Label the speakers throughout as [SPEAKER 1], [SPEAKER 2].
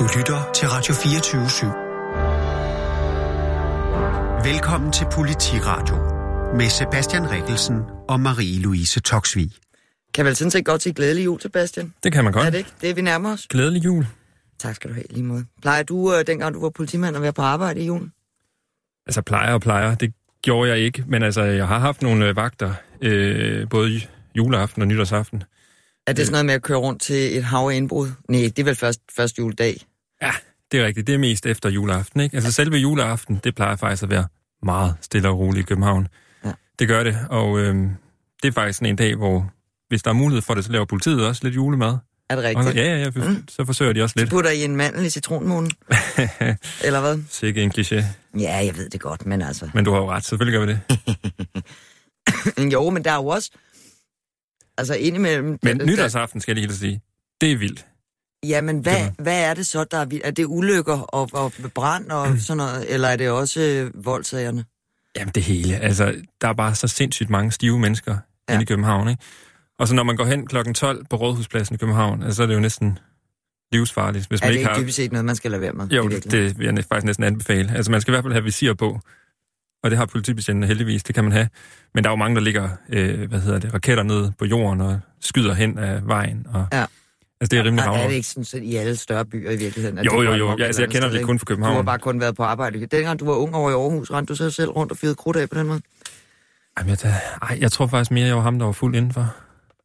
[SPEAKER 1] Du lytter til Radio 24 /7. Velkommen til Politiradio med Sebastian Rikkelsen og Marie-Louise Toksvig.
[SPEAKER 2] Kan vel sådan set godt sige glædelig jul, Sebastian?
[SPEAKER 3] Det kan man godt.
[SPEAKER 2] Er det ikke? Det er vi nærmer os.
[SPEAKER 3] Glædelig jul.
[SPEAKER 2] Tak skal du have, lige måde. Plejer du, øh, dengang du var politimand, at være på arbejde i julen?
[SPEAKER 3] Altså plejer og plejer, det gjorde jeg ikke, men altså jeg har haft nogle øh, vagter, øh, både juleaften og nytårsaften.
[SPEAKER 2] Er det sådan noget med at køre rundt til et hav af indbrud? Nej, det er vel først, først juledag.
[SPEAKER 3] Ja, det er rigtigt. Det er mest efter juleaften, ikke? Altså selve juleaften, det plejer faktisk at være meget stille og roligt i København.
[SPEAKER 2] Ja.
[SPEAKER 3] Det gør det, og øh, det er faktisk en dag, hvor hvis der er mulighed for det, så laver politiet også lidt julemad.
[SPEAKER 2] Er det
[SPEAKER 3] Og,
[SPEAKER 2] rigtigt?
[SPEAKER 3] ja, ja, ja, mm. så forsøger de også lidt.
[SPEAKER 2] Putter I en mandel i citronmånen? Eller hvad?
[SPEAKER 3] Sikke en kliché.
[SPEAKER 2] Ja, jeg ved det godt, men altså...
[SPEAKER 3] Men du har jo ret, selvfølgelig gør vi det.
[SPEAKER 2] jo, men der er jo også... Altså indimellem...
[SPEAKER 3] Men nytårsaften, skal jeg lige sige, det er vildt.
[SPEAKER 2] Ja, men hvad,
[SPEAKER 3] Det
[SPEAKER 2] hvad er det så, der er vildt? Er det ulykker og, og brand og sådan noget? Eller er det også øh, voldsagerne?
[SPEAKER 3] Jamen det hele. Altså, der er bare så sindssygt mange stive mennesker ja. inde i København, ikke? Og så når man går hen klokken 12 på Rådhuspladsen i København, altså, så er det jo næsten livsfarligt, hvis
[SPEAKER 2] Er
[SPEAKER 3] man
[SPEAKER 2] det
[SPEAKER 3] ikke
[SPEAKER 2] ikke
[SPEAKER 3] har...
[SPEAKER 2] dybest set noget, man skal lade være med?
[SPEAKER 3] Jo,
[SPEAKER 2] virkeligheden?
[SPEAKER 3] det vil jeg faktisk næsten anbefale. Altså, man skal i hvert fald have visir på, og det har politibetjentene heldigvis, det kan man have. Men der er jo mange, der ligger, øh, hvad hedder det, raketter ned på jorden og skyder hen af vejen. Og,
[SPEAKER 2] Ja.
[SPEAKER 3] Altså, det er rimelig
[SPEAKER 2] Er, er
[SPEAKER 3] havre.
[SPEAKER 2] det ikke sådan set i alle større byer i virkeligheden? at
[SPEAKER 3] Jo, jo, jo. Ja, altså, jeg kender det
[SPEAKER 2] sted,
[SPEAKER 3] kun
[SPEAKER 2] ikke?
[SPEAKER 3] fra København.
[SPEAKER 2] Du har bare kun været på arbejde. Dengang du var ung over i Aarhus, rendte du så selv rundt og fyrede krudt af på den måde?
[SPEAKER 3] Jamen, jeg. Ej, jeg tror faktisk mere, jeg var ham, der var fuld indenfor.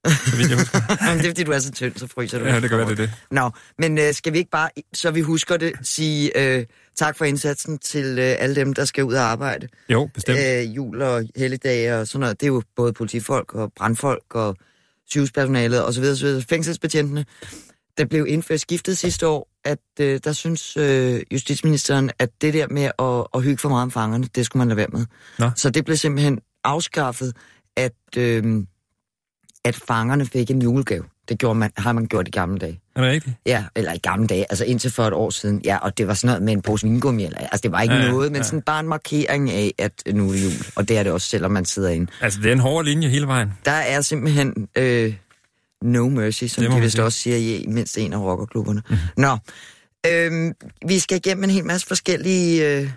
[SPEAKER 3] Så vidt jeg husker.
[SPEAKER 2] Jamen, det er fordi, du er så tynd, så fryser du.
[SPEAKER 3] Ja, det kan være, det det.
[SPEAKER 2] Nå, men øh, skal vi ikke bare, så vi husker det, sige øh, tak for indsatsen til øh, alle dem, der skal ud og arbejde?
[SPEAKER 3] Jo, bestemt.
[SPEAKER 2] Øh, jul og helligdage og sådan noget. Det er jo både politifolk og brandfolk og sygehuspersonalet osv. osv. Fængselsbetjentene. Der blev indført skiftet sidste år, at øh, der synes øh, justitsministeren, at det der med at, at hygge for meget om fangerne, det skulle man lade være med.
[SPEAKER 3] Nå.
[SPEAKER 2] Så det blev simpelthen afskaffet, at, øh, at fangerne fik en julegave. Det gjorde man, har man gjort i gamle dage.
[SPEAKER 3] Er det rigtigt?
[SPEAKER 2] Ja, eller i gamle dage, altså indtil for et år siden. Ja, og det var sådan noget med en pose vingummi. Eller, altså det var ikke
[SPEAKER 3] Ja,
[SPEAKER 2] noget, men
[SPEAKER 3] ja.
[SPEAKER 2] sådan bare en markering af, at nu er det jul. Og det er det også, selvom man sidder inde.
[SPEAKER 3] Altså, det er en hård linje hele vejen.
[SPEAKER 2] Der er simpelthen øh, no mercy, som de vist også siger i mindst en af rockerklubberne. Mm. Nå, øh, vi skal igennem en hel masse forskellige øh,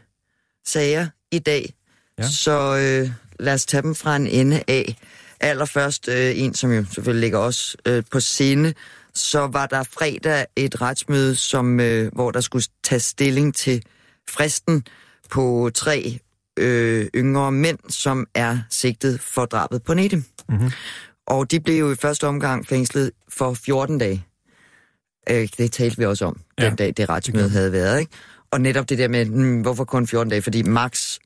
[SPEAKER 2] sager i dag.
[SPEAKER 3] Ja.
[SPEAKER 2] Så øh, lad os tage dem fra en ende af. Allerførst øh, en, som jo selvfølgelig ligger også øh, på scene, så var der fredag et retsmøde, som, øh, hvor der skulle tages stilling til fristen på tre øh, yngre mænd, som er sigtet for drabet på Nedim.
[SPEAKER 3] Mhm.
[SPEAKER 2] Og de blev jo i første omgang fængslet for 14 dage. Øh, det talte vi også om, den
[SPEAKER 3] Ja,
[SPEAKER 2] dag det retsmøde havde været. Ikke? Og netop det der med, hmm, hvorfor kun 14 dage? Fordi max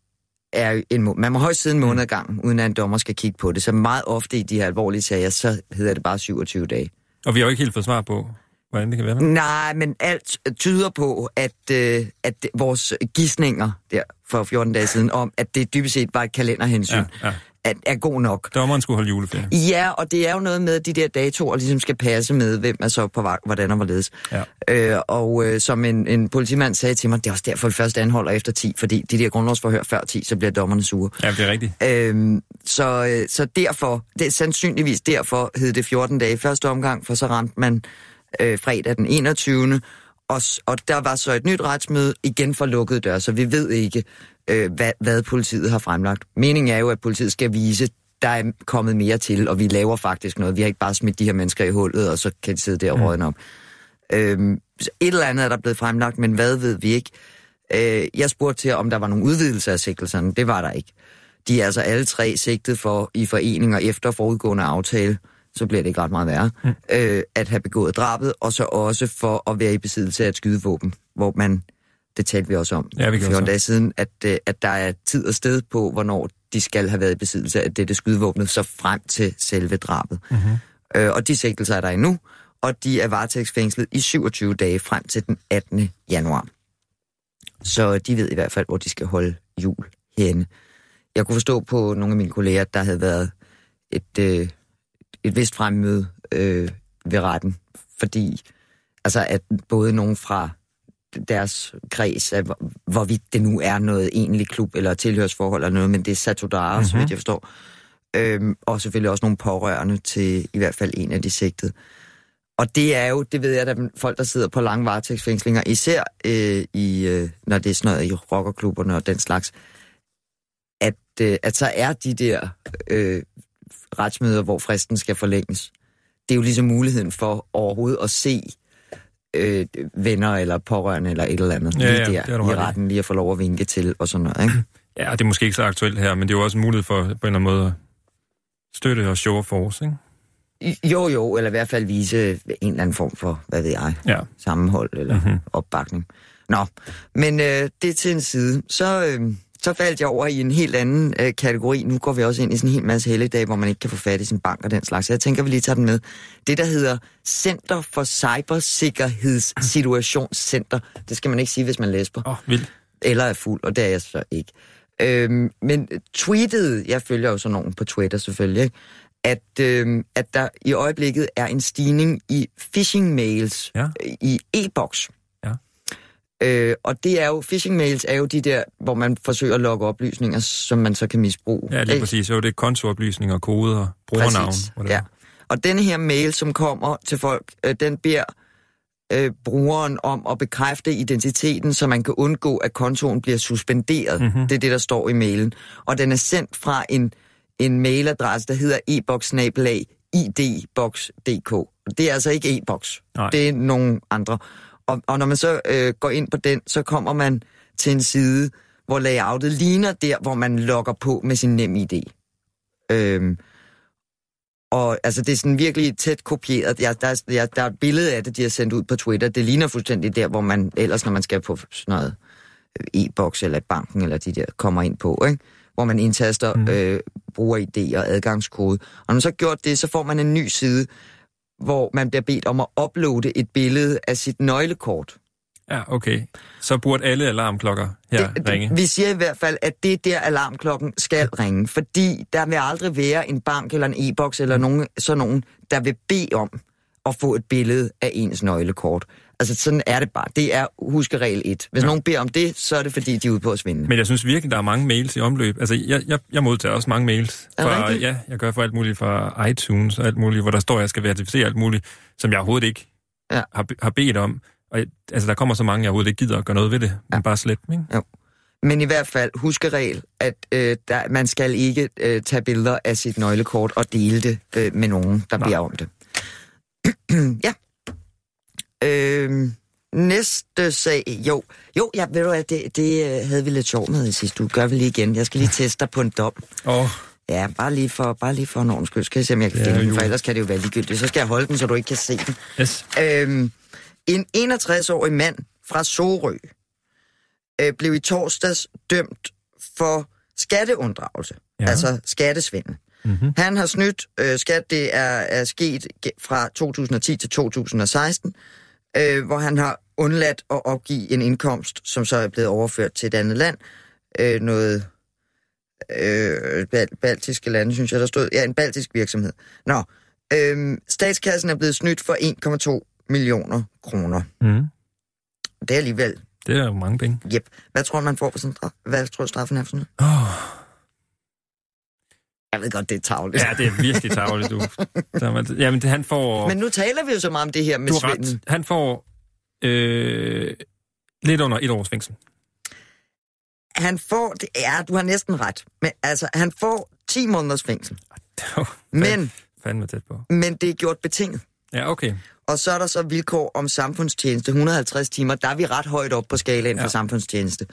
[SPEAKER 2] er en Man må højst sidde en måned ad gangen, uden at en dommer skal kigge på det. Så meget ofte i de her alvorlige sager, så hedder det bare 27 dage.
[SPEAKER 3] Og vi har jo ikke helt fået svar på, hvordan det kan være.
[SPEAKER 2] Nej, men alt tyder på, at, øh, at vores gissninger der for 14 dage siden om, at det dybest set var et kalenderhensyn,
[SPEAKER 3] Ja, ja.
[SPEAKER 2] Er, er god nok.
[SPEAKER 3] Dommeren skulle holde juleferie.
[SPEAKER 2] Ja, og det er jo noget med, at de der datoer ligesom skal passe med, hvem er så på vej, hvordan og hvorledes.
[SPEAKER 3] Ja.
[SPEAKER 2] Øh, og øh, som en, en politimand sagde til mig, det er også derfor, vi først anholder efter 10, fordi de der grundlovsforhør før 10, så bliver dommerne sure.
[SPEAKER 3] Ja, det er rigtigt.
[SPEAKER 2] Øhm, så, øh, så derfor, det er sandsynligvis derfor, hed det 14 dage i første omgang, for så ramte man øh, fredag den 21. Og, og der var så et nyt retsmøde, igen for lukkede døre, så vi ved ikke, øh, hvad, hvad politiet har fremlagt. Meningen er jo, at politiet skal vise, der er kommet mere til, og vi laver faktisk noget. Vi har ikke bare smidt de her mennesker i hullet, og så kan de sidde der og
[SPEAKER 3] Mm.
[SPEAKER 2] rådne op. Øhm, et eller andet er der blevet fremlagt, men hvad ved vi ikke. Øh, jeg spurgte til, om der var nogle udvidelser af sigtelserne. Det var der ikke. De er altså alle tre sigtet for i foreninger efter forudgående aftale, så bliver det ikke ret meget værre, mm. øh, at have begået drabet, og så også for at være i besiddelse af et skydevåben, hvor man, det talte vi også om
[SPEAKER 3] Ja, vi
[SPEAKER 2] for
[SPEAKER 3] gjorde
[SPEAKER 2] 14
[SPEAKER 3] så.
[SPEAKER 2] dage siden, at, øh, at der er tid og sted på, hvornår de skal have været i besiddelse af dette skydevåbnet, så frem til selve drabet. Mm-hmm. Øh, og de sigtelser er der endnu, og de er varetægtsfængslet i 27 dage frem til den 18. januar. Så de ved i hvert fald, hvor de skal holde jul henne. Jeg kunne forstå på nogle af mine kolleger, at der havde været et, øh, et vist fremmøde øh, ved retten, fordi altså at både nogen fra deres kreds, af, hvor- hvorvidt det nu er noget egentlig klub eller tilhørsforhold eller noget, men det er Satudara, mm-hmm. så vidt jeg forstår. Øhm, og selvfølgelig også nogle pårørende til i hvert fald en af de sigtede. Og det er jo, det ved jeg, der folk, der sidder på lange varetægtsfængslinger, især øh, i, øh, når det er sådan noget i rockerklubberne og den slags, at, øh, at så er de der øh, retsmøder, hvor fristen skal forlænges. Det er jo ligesom muligheden for overhovedet at se øh, venner eller pårørende eller et eller andet
[SPEAKER 3] Ja,
[SPEAKER 2] lige
[SPEAKER 3] ja,
[SPEAKER 2] der
[SPEAKER 3] det har du
[SPEAKER 2] i
[SPEAKER 3] ret i.
[SPEAKER 2] retten, lige at få lov at vinke til og sådan noget. Ikke?
[SPEAKER 3] Ja, det er måske ikke så aktuelt her, men det er jo også en mulighed for på en eller anden måde at støtte og show force, ikke?
[SPEAKER 2] Jo, jo, eller i hvert fald vise en eller anden form for, hvad ved jeg,
[SPEAKER 3] Ja.
[SPEAKER 2] sammenhold eller
[SPEAKER 3] Mhm.
[SPEAKER 2] mm-hmm. opbakning. Nå, men øh, det er til en side. Så, øh, så faldt jeg over i en helt anden øh, kategori. Nu går vi også ind i sådan en hel masse helligdage, hvor man ikke kan få fat i sin bank og den slags. Så jeg tænker, vi lige tager den med. Det, der hedder Center for Cybersikkerhedssituationscenter. Det skal man ikke sige, hvis man læser
[SPEAKER 3] Åh, oh, vildt.
[SPEAKER 2] eller er fuld, og det er jeg så ikke. Øhm, men tweetede, jeg følger jo sådan nogen på Twitter selvfølgelig, ikke? At, øhm, at der i øjeblikket er en stigning i phishing-mails
[SPEAKER 3] Ja.
[SPEAKER 2] øh, i e-boks. Øh, og det er jo, phishing-mails er jo de der, hvor man forsøger at logge oplysninger, som man så kan misbruge.
[SPEAKER 3] Ja, lige præcis. Det er kontooplysninger, koder, brugernavn.
[SPEAKER 2] Præcis, ja. Og den her mail, som kommer til folk, øh, den beder øh, brugeren om at bekræfte identiteten, så man kan undgå, at kontoen bliver suspenderet.
[SPEAKER 3] Mhm.
[SPEAKER 2] Mm-hmm. Det er det, der står i mailen. Og den er sendt fra en, en mailadresse, der hedder e-boks-idbox.dk. Det er altså ikke e-boks. Det er nogle andre. Og, og når man så øh, går ind på den, så kommer man til en side, hvor layoutet ligner der, hvor man logger på med sin nem ID. Øhm, og altså, det er sådan virkelig tæt kopieret. Ja, der, er, ja, der er et billede af det, de har sendt ud på Twitter. Det ligner fuldstændig der, hvor man ellers, når man skal på sådan noget øh, e-boks eller banken, eller de der kommer ind på, ikke? hvor man indtaster mm. øh, bruger-ID og adgangskode. Og når man så har gjort det, så får man en ny side, hvor man bliver bedt om at uploade et billede af sit nøglekort.
[SPEAKER 3] Ja, okay. Så burde alle alarmklokker her
[SPEAKER 2] det,
[SPEAKER 3] ringe.
[SPEAKER 2] Det, vi siger i hvert fald, at det er der alarmklokken skal ringe, fordi der vil aldrig være en bank eller en e-boks eller nogen, sådan nogen, der vil bede om at få et billede af ens nøglekort. Altså sådan er det bare. Det er huskeregel 1. Hvis ja. nogen beder om det, så er det fordi, de er ude på at svinde.
[SPEAKER 3] Men jeg synes virkelig, der er mange mails i omløb. Altså, jeg, jeg, jeg modtager også mange mails. Fra, ja, jeg gør for alt muligt fra iTunes og alt muligt, hvor der står, at jeg skal verificere alt muligt, som jeg overhovedet ikke
[SPEAKER 2] Ja.
[SPEAKER 3] har, har bedt om. Og jeg- altså, der kommer så mange, jeg overhovedet ikke gider at gøre noget ved det. Men bare slet dem, ikke?
[SPEAKER 2] Men i hvert fald, huskeregel, at øh, der, man skal ikke øh, tage billeder af sit nøglekort og dele det øh, med nogen, der
[SPEAKER 3] Nej.
[SPEAKER 2] beder om det. ja. Øh, næste sag, jo. Jo, ja, ved du hvad, det, det øh, havde vi lidt sjov med i sidste uge. Gør vi lige igen. Jeg skal lige teste dig på en dom.
[SPEAKER 3] Åh,
[SPEAKER 2] Ja, bare lige for, bare lige for en ordens skyld. Skal jeg se, om jeg kan
[SPEAKER 3] Ja,
[SPEAKER 2] finde den,
[SPEAKER 3] jo.
[SPEAKER 2] for ellers kan det jo være ligegyldigt. Så skal jeg holde den, så du ikke kan se den.
[SPEAKER 3] yes.
[SPEAKER 2] Øhm, en 61-årig mand fra Sorø øh, blev i torsdags dømt for skatteunddragelse,
[SPEAKER 3] Ja.
[SPEAKER 2] altså skattesvindel.
[SPEAKER 3] Mm-hmm.
[SPEAKER 2] Han har snydt øh, skat, det er, er sket fra 2010 til 2016, øh, hvor han har undladt at opgive en indkomst, som så er blevet overført til et andet land. Øh, noget øh, bal- baltiske lande, synes jeg, der stod. Ja, en baltisk virksomhed. Nå, øh, statskassen er blevet snydt for 1,2 millioner kroner.
[SPEAKER 3] Mm.
[SPEAKER 2] Det er alligevel,
[SPEAKER 3] Det er jo mange penge.
[SPEAKER 2] jep. Hvad tror man får for sådan straf? Hvad tror straffen er for sådan
[SPEAKER 3] Oh.
[SPEAKER 2] Jeg ved godt, det er tavligt.
[SPEAKER 3] Ja, det er virkelig tageligt, du. Der Jamen, det, han får...
[SPEAKER 2] Men nu taler vi jo så meget om det her med
[SPEAKER 3] du ret. Han får øh, lidt under et års fængsel.
[SPEAKER 2] Han får, det er, du har næsten ret, men altså, han får 10 måneders fængsel. Men,
[SPEAKER 3] fandme tæt på.
[SPEAKER 2] men det er gjort betinget.
[SPEAKER 3] Ja, okay.
[SPEAKER 2] Og så er der så vilkår om samfundstjeneste. 150 timer, der er vi ret højt op på skalaen. Ja. for samfundstjeneste.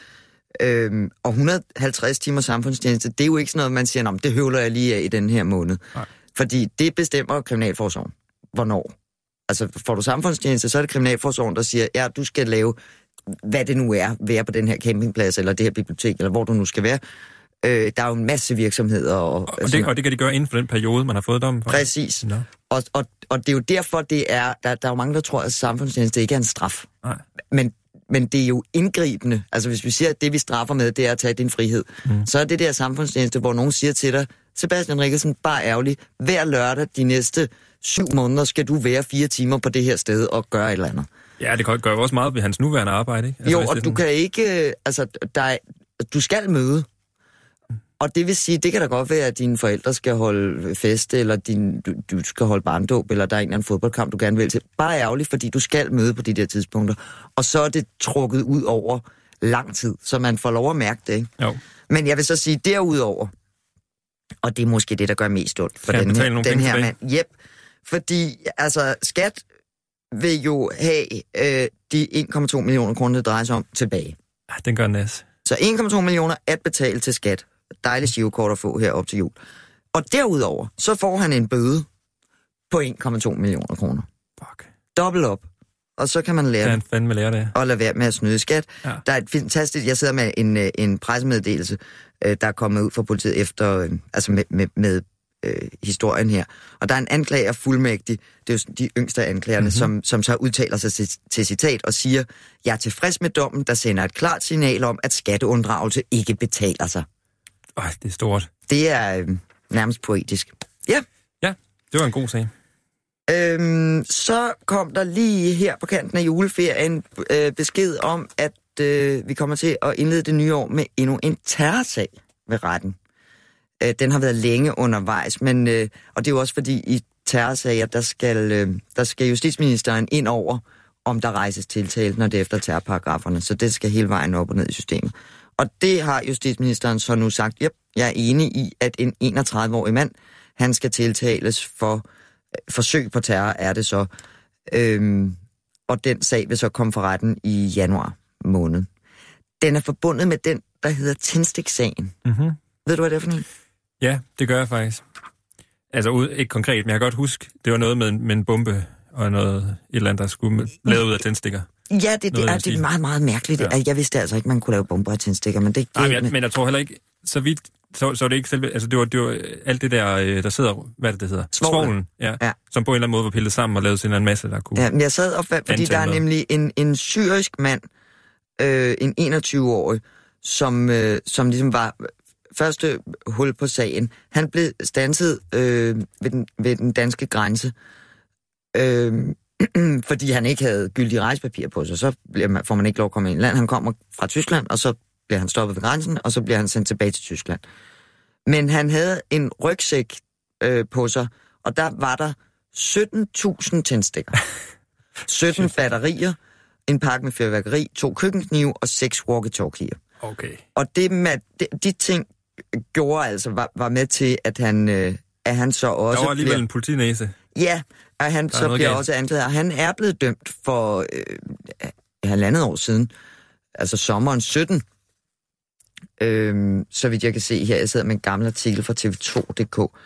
[SPEAKER 2] Øhm, og 150 timer samfundstjeneste, det er jo ikke sådan noget, man siger, "Nå, men det høvler jeg lige af i den her måned.
[SPEAKER 3] Nej.
[SPEAKER 2] Fordi det bestemmer Kriminalforsorgen. Hvornår? Altså, får du samfundstjeneste, så er det Kriminalforsorgen, der siger, ja, du skal lave, hvad det nu er, være på den her campingplads, eller det her bibliotek, eller hvor du nu skal være. Øh, der er jo en masse virksomheder. Og,
[SPEAKER 3] Og, og, det, og det kan de gøre inden for den periode, man har fået dommen for.
[SPEAKER 2] Præcis.
[SPEAKER 3] Nå.
[SPEAKER 2] Og, og, og det er jo derfor, det er, der, der er jo mange, der tror, at samfundstjeneste ikke er en straf.
[SPEAKER 3] Nej.
[SPEAKER 2] Men, men det er jo indgribende. Altså hvis vi siger, at det vi straffer med, det er at tage din frihed, mm. så er det der samfundstjeneste, hvor nogen siger til dig, Sebastian Rikkelsen, bare ærgerlig, hver lørdag de næste syv måneder skal du være fire timer på det her sted og gøre et eller andet.
[SPEAKER 3] Ja, det gør jo også meget ved hans nuværende arbejde, ikke?
[SPEAKER 2] Altså, jo, og
[SPEAKER 3] er
[SPEAKER 2] du
[SPEAKER 3] sådan-
[SPEAKER 2] kan ikke, øh, altså, der er, du skal møde. Og det vil sige, det kan da godt være, at dine forældre skal holde fest, eller din, du, du skal holde barndåb, eller der er en eller anden fodboldkamp, du gerne vil til. Bare ærgerligt, fordi du skal møde på de der tidspunkter. Og så er det trukket ud over lang tid, så man får lov at mærke det. Ikke?
[SPEAKER 3] Jo.
[SPEAKER 2] Men jeg vil så sige, derudover, og det er måske det, der gør mest ondt for den her, den her mand. Yep. Fordi, altså, skat vil jo have øh, de 1,2 millioner kroner, det drejer sig om, tilbage.
[SPEAKER 3] Ja, den gør nas.
[SPEAKER 2] Så 1,2 millioner at betale til skat. Dejligt girokort at få her op til jul. Og derudover, så får han en bøde på 1,2 millioner kroner.
[SPEAKER 3] Fuck.
[SPEAKER 2] Dobbelt op. Og så kan man lære
[SPEAKER 3] Kan fandme lære det?
[SPEAKER 2] og lade være med at snyde skat.
[SPEAKER 3] Ja.
[SPEAKER 2] Der er et fantastisk, jeg sidder med en, øh, en pressemeddelelse, øh, der er kommet ud fra politiet efter, øh, altså med, med, med øh, historien her. Og der er en anklager fuldmægtig, det er jo de yngste anklagerne,
[SPEAKER 3] Mhm.
[SPEAKER 2] mm-hmm. som, som så udtaler sig til, til citat og siger, jeg er tilfreds med dommen, der sender et klart signal om, at skatteunddragelse ikke betaler sig.
[SPEAKER 3] Ej, det er stort.
[SPEAKER 2] Det er øh, nærmest poetisk. Ja.
[SPEAKER 3] Ja, det var en god sag.
[SPEAKER 2] Øhm, så kom der lige her på kanten af juleferien øh, besked om, at øh, vi kommer til at indlede det nye år med endnu en terrorsag ved retten. Øh, den har været længe undervejs, men øh, og det er jo også fordi i terrorsager, der skal, øh, der skal justitsministeren ind over, om der rejses tiltale, når det er efter terrorparagraferne. Så det skal hele vejen op og ned i systemet. Og det har justitsministeren så nu sagt, yep, jeg er enig i, at en 31-årig mand, han skal tiltales for øh, forsøg på terror, er det så. Øhm, og den sag vil så komme for retten i januar måned. Den er forbundet med den, der hedder tændstiksagen.
[SPEAKER 3] Mm-hmm.
[SPEAKER 2] Ved du, hvad det er for en?
[SPEAKER 3] Ja, det gør jeg faktisk. Altså ikke konkret, men jeg kan godt huske, det var noget med, en- med en bombe og noget, et eller andet, der skulle lavet ud af tændstikker.
[SPEAKER 2] Ja, det, det, er, det er meget, meget mærkeligt.
[SPEAKER 3] Ja.
[SPEAKER 2] Jeg vidste altså ikke, man kunne lave bomber af tændstikker, men det, det
[SPEAKER 3] Nej, men jeg, men jeg tror heller ikke, så vidt, så, så er det ikke selve, altså det var, det var alt det der, øh, der sidder, hvad det, det hedder?
[SPEAKER 2] Svovlen,
[SPEAKER 3] ja,
[SPEAKER 2] Ja.
[SPEAKER 3] Som på en eller anden måde var pillet sammen og lavet sådan en masse, der kunne...
[SPEAKER 2] Ja, men jeg sad og fandt, fordi der er
[SPEAKER 3] noget.
[SPEAKER 2] nemlig en, en syrisk mand, øh, en 21-årig, som, øh, som ligesom var første hul på sagen. Han blev stanset øh, ved, den, ved den danske grænse, øh, fordi han ikke havde gyldige rejsepapir på sig. Så bliver man, får man ikke lov at komme ind i land. Han kommer fra Tyskland, og så bliver han stoppet ved grænsen, og så bliver han sendt tilbage til Tyskland. Men han havde en rygsæk øh, på sig, og der var der 17.000 tændstikker. 17 batterier, en pakke med fyrværkeri, to køkkenknive og seks walkie-talkier.
[SPEAKER 3] Okay.
[SPEAKER 2] Og det med, de, de ting gjorde altså, var, var med til, at han, øh, at han så også
[SPEAKER 3] Der var alligevel
[SPEAKER 2] bliver...
[SPEAKER 3] en politinæse.
[SPEAKER 2] Ja, og han så bliver
[SPEAKER 3] galt.
[SPEAKER 2] også anklaget. Og Han er blevet dømt for øh, halvandet år siden, altså sommeren 17. Øhm, så vidt jeg kan se her, jeg sidder med en gammel artikel fra tv2.dk,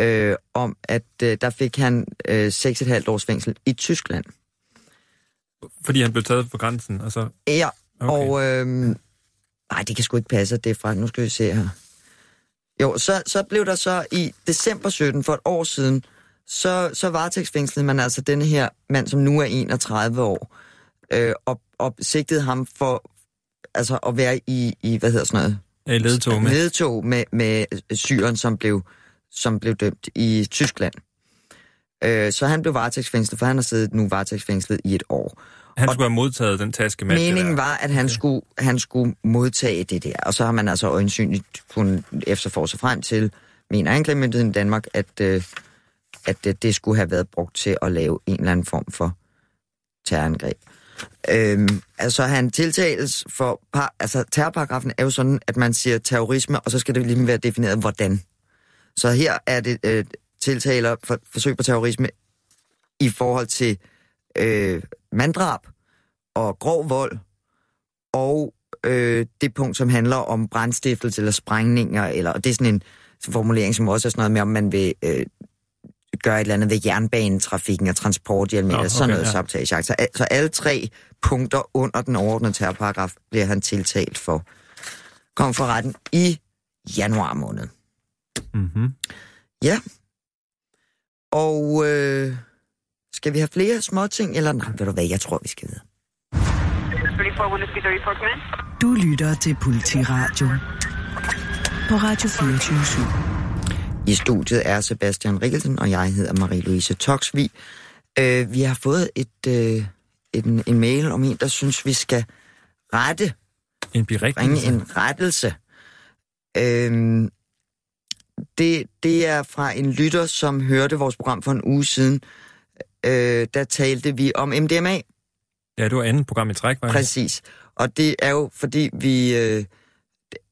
[SPEAKER 2] øh, om at øh, der fik han øh, 6,5 års fængsel i Tyskland.
[SPEAKER 3] Fordi han blev taget på grænsen, og så...
[SPEAKER 2] Ja,
[SPEAKER 3] Okay.
[SPEAKER 2] og... Øh, nej, det kan sgu ikke passe, at det er fra... Nu skal vi se her. Jo, så, så blev der så i december 17, for et år siden, så, så varetægtsfængslede man altså denne her mand, som nu er 31 år, øh, og, og sigtede ham for altså at være i, i hvad hedder sådan noget,
[SPEAKER 3] ledtog med.
[SPEAKER 2] ledtog med, med syren, som blev, som blev dømt i Tyskland. Øh, så han blev varetægtsfængslet, for han har siddet nu varetægtsfængslet i et år.
[SPEAKER 3] Han
[SPEAKER 2] og-
[SPEAKER 3] skulle have modtaget den taske med.
[SPEAKER 2] Meningen var, at han skulle, han skulle modtage det der, og så har man altså øjensynligt kunnet efterforske frem til, mener anklagemyndigheden i Danmark, at, øh, at det, det skulle have været brugt til at lave en eller anden form for terrorangreb. Øhm, altså han tiltales for, par, altså terrorparagrafen er jo sådan, at man siger terrorisme, og så skal det lige være defineret, hvordan. Så her er det øh, tiltaler for forsøg på terrorisme i forhold til øh, manddrab og grov vold, og øh, det punkt, som handler om brandstiftelse eller sprængninger, eller og det er sådan en formulering, som også er sådan noget med, om man vil øh, gøre et eller andet ved jernbanetrafikken og transporthjelm,
[SPEAKER 3] Nå,
[SPEAKER 2] eller sådan
[SPEAKER 3] okay,
[SPEAKER 2] noget
[SPEAKER 3] ja.
[SPEAKER 2] sabotage. Så, så alle tre punkter under den overordnede terrorparagraf bliver han tiltalt for. Kom for retten i januar måned.
[SPEAKER 3] Mm-hmm.
[SPEAKER 2] Ja. Og øh, skal vi have flere små ting, eller nej, ved du hvad, jeg tror, vi skal videre.
[SPEAKER 4] 34 Windows 34 come in.
[SPEAKER 5] Du lytter til Politiradio på Radio 24
[SPEAKER 2] I studiet er Sebastian Rikkelsen, og jeg hedder Marie-Louise Toksvig. Øh, vi har fået et, øh, en, en mail om en, der synes, vi skal rette,
[SPEAKER 3] En
[SPEAKER 2] bringe
[SPEAKER 3] berigtigelse.
[SPEAKER 2] en rettelse. Øhm, det, det er fra en lytter, som hørte vores program for en uge siden. Øh, der talte vi om MDMA.
[SPEAKER 3] Ja, det var andet program i træk, var det?
[SPEAKER 2] Præcis. Og det er jo, fordi vi, øh,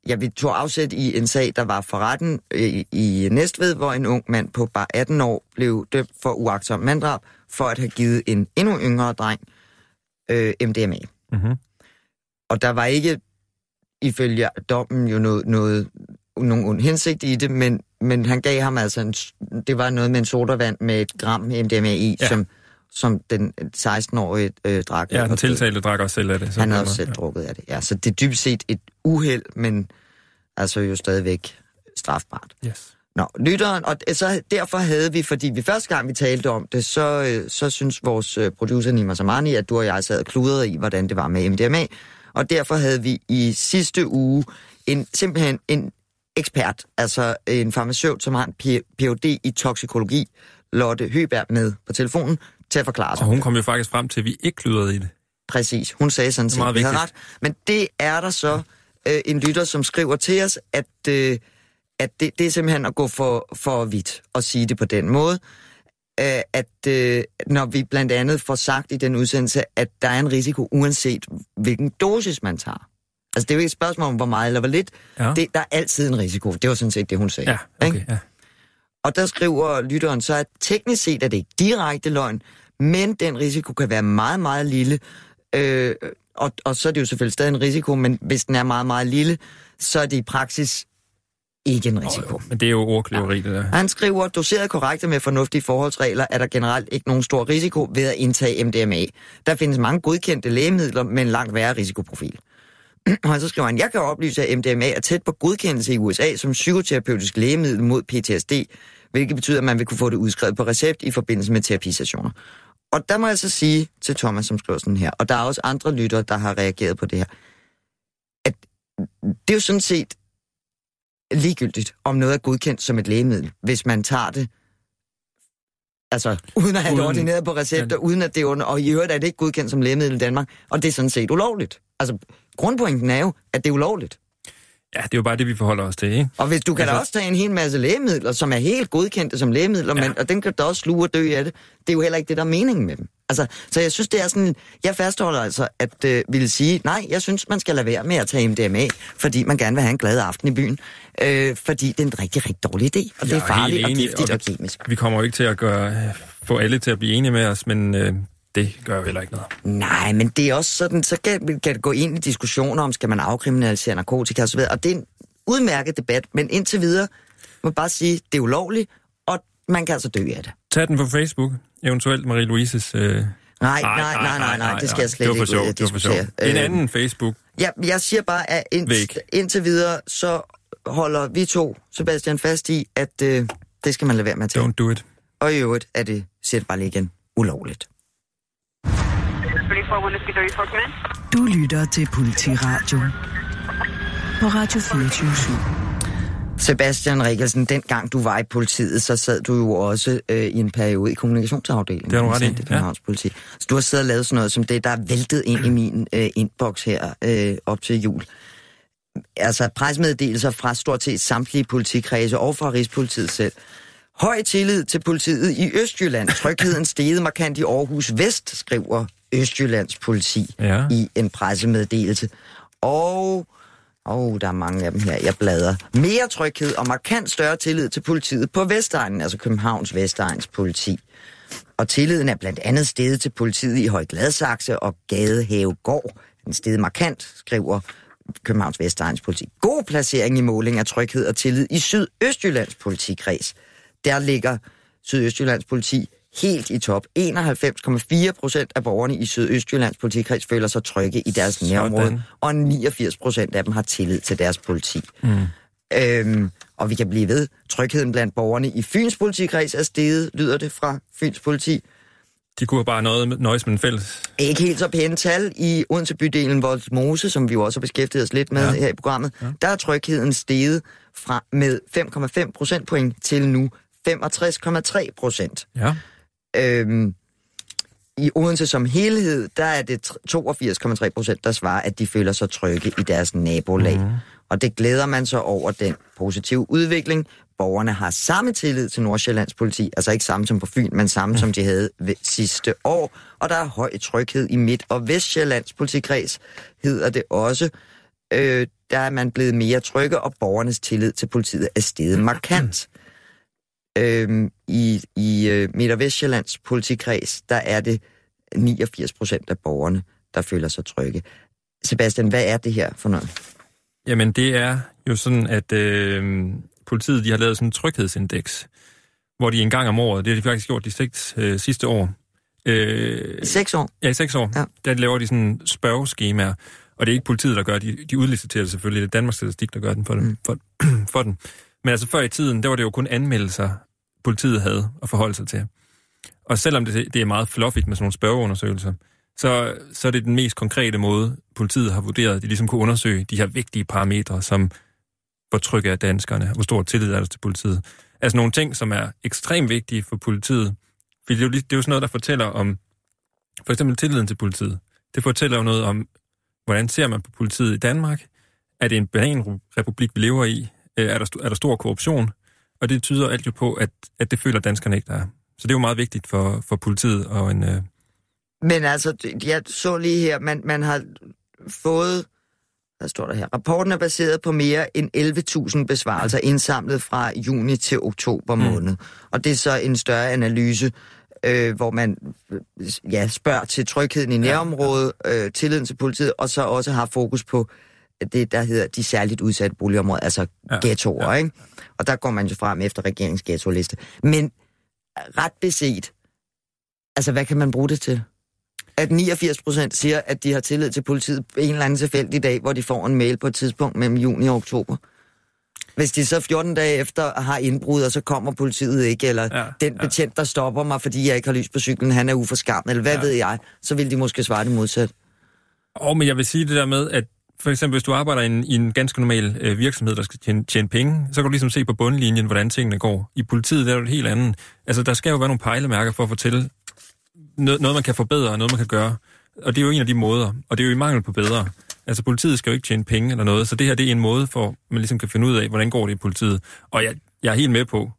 [SPEAKER 2] ja, vi tog afsæt i en sag, der var for retten øh, i Næstved, hvor en ung mand på bare 18 år blev dømt for uagtsom manddrab for at have givet en endnu yngre dreng øh, MDMA.
[SPEAKER 3] Mm-hmm.
[SPEAKER 2] Og der var ikke ifølge dommen jo noget, noget, nogen ond hensigt i det, men, men han gav ham altså, en, det var noget med en sodavand med et gram MDMA i,
[SPEAKER 3] ja.
[SPEAKER 2] som, som den 16-årige øh, drak.
[SPEAKER 3] Ja, den tiltalte drak også selv af det.
[SPEAKER 2] Han
[SPEAKER 3] den
[SPEAKER 2] også selv drukket af det, ja. Så det er dybest set et uheld, men altså jo stadigvæk strafbart.
[SPEAKER 3] Ja. Yes.
[SPEAKER 2] Nå, lytteren, og så derfor havde vi, fordi vi første gang vi talte om det, så, øh, så synes vores øh, producer Nima Samani, at du og jeg sad og kludrede i, hvordan det var med MDMA. Og derfor havde vi i sidste uge en, simpelthen en ekspert, altså en farmaceut, som har en Ph.D. i toksikologi, Lotte Høberg, med på telefonen til at forklare sig.
[SPEAKER 3] Og hun kom jo faktisk frem til, at vi ikke kludrede i det.
[SPEAKER 2] Præcis. Hun sagde sådan set,
[SPEAKER 3] meget
[SPEAKER 2] vi havde ret. Men det er der så øh, en lytter, som skriver til os, at, øh, at det, det er simpelthen at gå for, for vidt at sige det på den måde. Øh, at øh, når vi blandt andet får sagt i den udsendelse, at der er en risiko, uanset hvilken dosis man tager. Altså det er jo ikke et spørgsmål om, hvor meget eller hvor lidt.
[SPEAKER 3] Ja.
[SPEAKER 2] Det, der er altid en risiko. Det var sådan set det, hun sagde.
[SPEAKER 3] Ja,
[SPEAKER 2] Ikke?
[SPEAKER 3] okay. Ja.
[SPEAKER 2] Og der skriver lytteren så, at teknisk set er det ikke direkte løgn, men den risiko kan være meget, meget lille. Øh, og, og så er det jo selvfølgelig stadig en risiko, men hvis den er meget, meget lille, så er det i praksis ikke en risiko.
[SPEAKER 3] Men det er jo ordkløveri, det der.
[SPEAKER 2] Han skriver, doseret korrekt og med fornuftige forholdsregler er der generelt ikke nogen stor risiko ved at indtage MDMA. Der findes mange godkendte lægemidler med en langt værre risikoprofil. og så skriver han, jeg kan oplyse, at MDMA er tæt på godkendelse i USA som psykoterapeutisk lægemiddel mod PTSD, hvilket betyder, at man vil kunne få det udskrevet på recept i forbindelse med terapisessioner. Og der må jeg så sige til Thomas, som skriver sådan her, og der er også andre lyttere, der har reageret på det her, at det er jo sådan set ligegyldigt, om noget er godkendt som et lægemiddel, hvis man tager det Altså, uden at have det
[SPEAKER 3] Uden-
[SPEAKER 2] ordineret på recepter, uden at det er under... Og i øvrigt er det ikke godkendt som lægemiddel i Danmark, og det er sådan set ulovligt. Altså, grundpointen er jo, at det er ulovligt.
[SPEAKER 3] Ja, det er jo bare det, vi forholder os til, ikke?
[SPEAKER 2] Og hvis du kan
[SPEAKER 3] Altså-
[SPEAKER 2] da også tage en hel masse lægemidler, som er helt godkendte som lægemidler, ja. men, og den kan du da også sluge og dø af det. Det er jo heller ikke det, der er meningen med dem. Altså, så jeg synes, det er sådan... Jeg fastholder altså, at øh, ville sige, nej, jeg synes, man skal lade være med at tage MDMA, fordi man gerne vil have en glad aften i byen. Øh, fordi det er en rigtig, rigtig dårlig idé, og det
[SPEAKER 3] Jeg
[SPEAKER 2] er
[SPEAKER 3] er
[SPEAKER 2] farligt og giftigt
[SPEAKER 3] og-
[SPEAKER 2] og kemisk.
[SPEAKER 3] Vi kommer jo ikke til at gøre, øh, få alle til at blive enige med os, men øh, det gør jo heller ikke noget.
[SPEAKER 2] Nej, men det er også sådan, så kan, kan det gå ind i diskussioner om, skal man afkriminalisere narkotika osv., og det er en udmærket debat, men indtil videre må bare sige, det er ulovligt, og man kan altså dø af det.
[SPEAKER 3] Tag den på Facebook, eventuelt Marie-Louises... Øh...
[SPEAKER 2] Nej, nej, nej, nej, nej, det skal jeg slet
[SPEAKER 3] det
[SPEAKER 2] ikke
[SPEAKER 3] sjov,
[SPEAKER 2] at
[SPEAKER 3] det var
[SPEAKER 2] diskutere.
[SPEAKER 3] En
[SPEAKER 2] Øh,
[SPEAKER 3] anden Facebook.
[SPEAKER 2] Ja, jeg siger bare, at ind,
[SPEAKER 3] Væg.
[SPEAKER 2] indtil videre, så holder vi to, Sebastian, fast i, at øh, det skal man lade være med at tage.
[SPEAKER 3] Don't do it.
[SPEAKER 2] Og i øvrigt er det, siger det bare lige igen, ulovligt.
[SPEAKER 5] Du lytter til Politiradio på Radio 24
[SPEAKER 2] Sebastian Rikkelsen, dengang du var i politiet, så sad du jo også øh, i en periode i kommunikationsafdelingen.
[SPEAKER 3] Det du ret i,
[SPEAKER 2] politi. Så du har siddet og lavet sådan noget som det, der er væltet ind i min øh, inbox her øh, op til jul. Altså presmeddelelser fra stort set samtlige politikredse og fra Rigspolitiet selv. Høj tillid til politiet i Østjylland. Trygheden steget markant i Aarhus Vest, skriver Østjyllands politi
[SPEAKER 3] Ja.
[SPEAKER 2] i en pressemeddelelse. Og Åh, oh, der er mange af dem her. Jeg bladrer. Mere tryghed og markant større tillid til politiet på Vestegnen, altså Københavns Vestegns politi. Og tilliden er blandt andet steget til politiet i Højgladsaxe og Gadehavegård. Den steget markant, skriver Københavns Vestegns politi. God placering i måling af tryghed og tillid i Sydøstjyllands politikreds. Der ligger Sydøstjyllands politi helt i top. 91,4 procent af borgerne i Sydøstjyllands politikreds føler sig trygge i deres
[SPEAKER 3] Sådan.
[SPEAKER 2] nærområde, og 89 procent af dem har tillid til deres politi. Mm. Øhm, og vi kan blive ved. Trygheden blandt borgerne i Fyns politikreds er steget, lyder det fra Fyns politi.
[SPEAKER 3] De kunne bare noget, nøjes med en fælles.
[SPEAKER 2] Ikke helt så pæne tal i Odense bydelen Voldsmose, som vi jo også har beskæftiget os lidt med
[SPEAKER 3] Ja.
[SPEAKER 2] her i programmet. Ja. Der er trygheden steget fra med 5,5 procentpoint til nu 65,3 procent.
[SPEAKER 3] Ja.
[SPEAKER 2] Øhm, I Odense som helhed, der er det tr- 82,3 procent, der svarer, at de føler sig trygge i deres nabolag. Mm. Og det glæder man sig over den positive udvikling. Borgerne har samme tillid til Nordsjællands politi, altså ikke samme som på Fyn, men samme som de havde sidste år. Og der er høj tryghed i Midt- og Vestjyllands politikreds, hedder det også. Øh, der er man blevet mere trygge, og borgernes tillid til politiet er steget markant. Øhm, I i øh, Midt- og Vestjyllands politikreds, der er det 89 procent af borgerne, der føler sig trygge. Sebastian, hvad er det her for noget?
[SPEAKER 3] Jamen, det er jo sådan, at øh, politiet de har lavet sådan en tryghedsindeks, hvor de en gang om året, det har de faktisk gjort de seks øh, sidste år. Øh,
[SPEAKER 2] seks år?
[SPEAKER 3] Ja, i seks år.
[SPEAKER 2] Ja.
[SPEAKER 3] Der laver de sådan spørgeskemaer, og det er ikke politiet, der gør de, de udliciterer det selvfølgelig, det er Danmarks Statistik, der gør den for, dem, for, for den. Men altså før i tiden, der var det jo kun anmeldelser, politiet havde at forholde sig til. Og selvom det, det er meget fluffigt med sådan nogle spørgeundersøgelser, så, så er det den mest konkrete måde, politiet har vurderet, at de ligesom kunne undersøge de her vigtige parametre, som hvor trygge er danskerne, hvor stor tillid er der til politiet. Altså nogle ting, som er ekstremt vigtige for politiet. Fordi det er jo, det er jo sådan noget, der fortæller om for eksempel tilliden til politiet. Det fortæller jo noget om, hvordan ser man på politiet i Danmark? Er det en bananrepublik, vi lever i? Øh, Er der, er der stor korruption? Og det tyder alt jo på, at, at det føler danskerne ikke, der er. Så det er jo meget vigtigt for, for politiet og en... Øh,
[SPEAKER 2] Men altså, jeg så lige her, man, man har fået, hvad står der her, rapporten er baseret på mere end 11.000 besvarelser indsamlet fra juni til oktober måned. Og det er så en større analyse, øh, hvor man ja, spørger til trygheden i nærområdet, øh, tilliden til politiet, og så også har fokus på det, der hedder de særligt udsatte boligområder, altså ja,
[SPEAKER 3] Ja,
[SPEAKER 2] ghettoer, ja. ikke? Og der går man jo frem efter regeringens ghetto-liste. Men ret beset, altså hvad kan man bruge det til? At 89 procent siger, at de har tillid til politiet en eller anden tilfældig dag, hvor de får en mail på et tidspunkt mellem juni og oktober. Hvis de så 14 dage efter har indbrud, og så kommer politiet ikke, eller ja,
[SPEAKER 3] Ja,
[SPEAKER 2] den
[SPEAKER 3] ja.
[SPEAKER 2] betjent, der stopper mig, fordi jeg ikke har lys på cyklen, han er uforskammet, eller hvad ja.
[SPEAKER 3] Ja.
[SPEAKER 2] ved jeg, så vil de måske svare det modsat.
[SPEAKER 3] Og men jeg vil sige det der med, at for eksempel hvis du arbejder i en, i en ganske normal øh, virksomhed, der skal tjene, tjene penge, så kan du ligesom se på bundlinjen, hvordan tingene går. I politiet der er det helt andet. Altså der skal jo være nogle pejlemærker for at fortælle noget, noget man kan forbedre, og noget man kan gøre. Og det er jo en af de måder, og det er jo i mangel på bedre. Altså politiet skal jo ikke tjene penge eller noget, så det her det er en måde, for man ligesom kan finde ud af, hvordan går det i politiet. Og jeg, jeg er helt med på,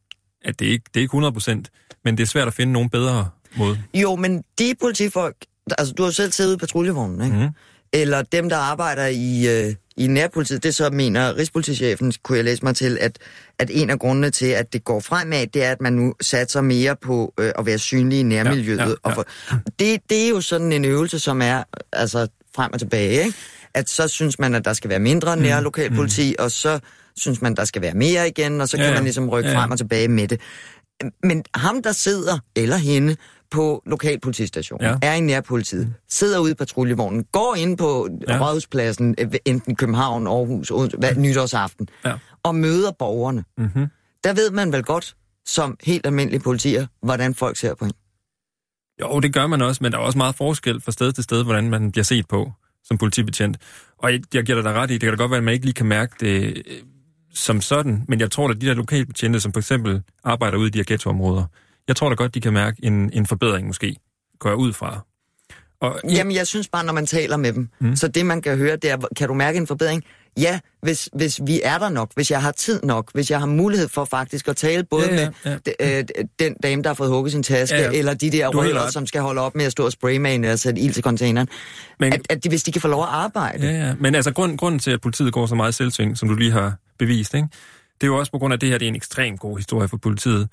[SPEAKER 3] at det ikke det er ikke 100 procent, men det er svært at finde nogen bedre måde.
[SPEAKER 2] Jo, men de politifolk, altså du har jo selv siddet i patruljevognen, ikke?
[SPEAKER 3] Mhm.
[SPEAKER 2] Eller dem, der arbejder i, øh, i nærpolitiet, det så mener Rigspolitichefen, kunne jeg læse mig til, at, at en af grundene til, at det går fremad, det er, at man nu satser mere på øh, at være synlig i nærmiljøet.
[SPEAKER 3] Ja, ja,
[SPEAKER 2] Og
[SPEAKER 3] ja.
[SPEAKER 2] for, det, det er jo sådan en øvelse, som er altså frem og tilbage, ikke? At så synes man, at der skal være mindre nær lokalpoliti, og så synes man, der skal være mere igen, og så
[SPEAKER 3] Ja,
[SPEAKER 2] kan man ligesom rykke
[SPEAKER 3] Ja, ja.
[SPEAKER 2] frem og tilbage med det. Men ham, der sidder, eller hende, på lokalpolitistationen, ja. Er i nærpolitiet, sidder ude i patruljevognen, går ind på ja. Rådhuspladsen, øh, enten København, Aarhus, Odense, hvad, nytårsaften,
[SPEAKER 3] Ja.
[SPEAKER 2] og møder borgerne.
[SPEAKER 3] Mm-hmm.
[SPEAKER 2] Der ved man vel godt, som helt almindelige politier, hvordan folk ser på en.
[SPEAKER 3] Jo, det gør man også, men der er også meget forskel fra sted til sted, hvordan man bliver set på som politibetjent. Og jeg, jeg giver dig da ret i, det kan da godt være, at man ikke lige kan mærke det øh, som sådan, men jeg tror, at de der lokalbetjente, som for eksempel arbejder ude i de her ghettoområder, jeg tror da godt, de kan mærke en, en forbedring måske, går jeg ud fra. Og,
[SPEAKER 2] Jamen, jeg synes bare, når man taler med dem, mm. så det man kan høre, det er, kan du mærke en forbedring? Ja, hvis, hvis vi er der nok, hvis jeg har tid nok, hvis jeg har mulighed for faktisk at tale både
[SPEAKER 3] Ja, ja,
[SPEAKER 2] med
[SPEAKER 3] ja.
[SPEAKER 2] d- øh, den dame, der har fået hugget sin taske,
[SPEAKER 3] Ja, ja.
[SPEAKER 2] eller de der rødder, som skal holde op med at stå og spraymane og sætte ild til containeren,
[SPEAKER 3] Men-
[SPEAKER 2] at, at de, hvis de kan få lov at arbejde.
[SPEAKER 3] Ja, ja. Men altså, grund, grunden til, at politiet går så meget selvsving, som du lige har bevist, ikke? det er jo også på grund af, at det her det er en ekstremt god historie for politiet.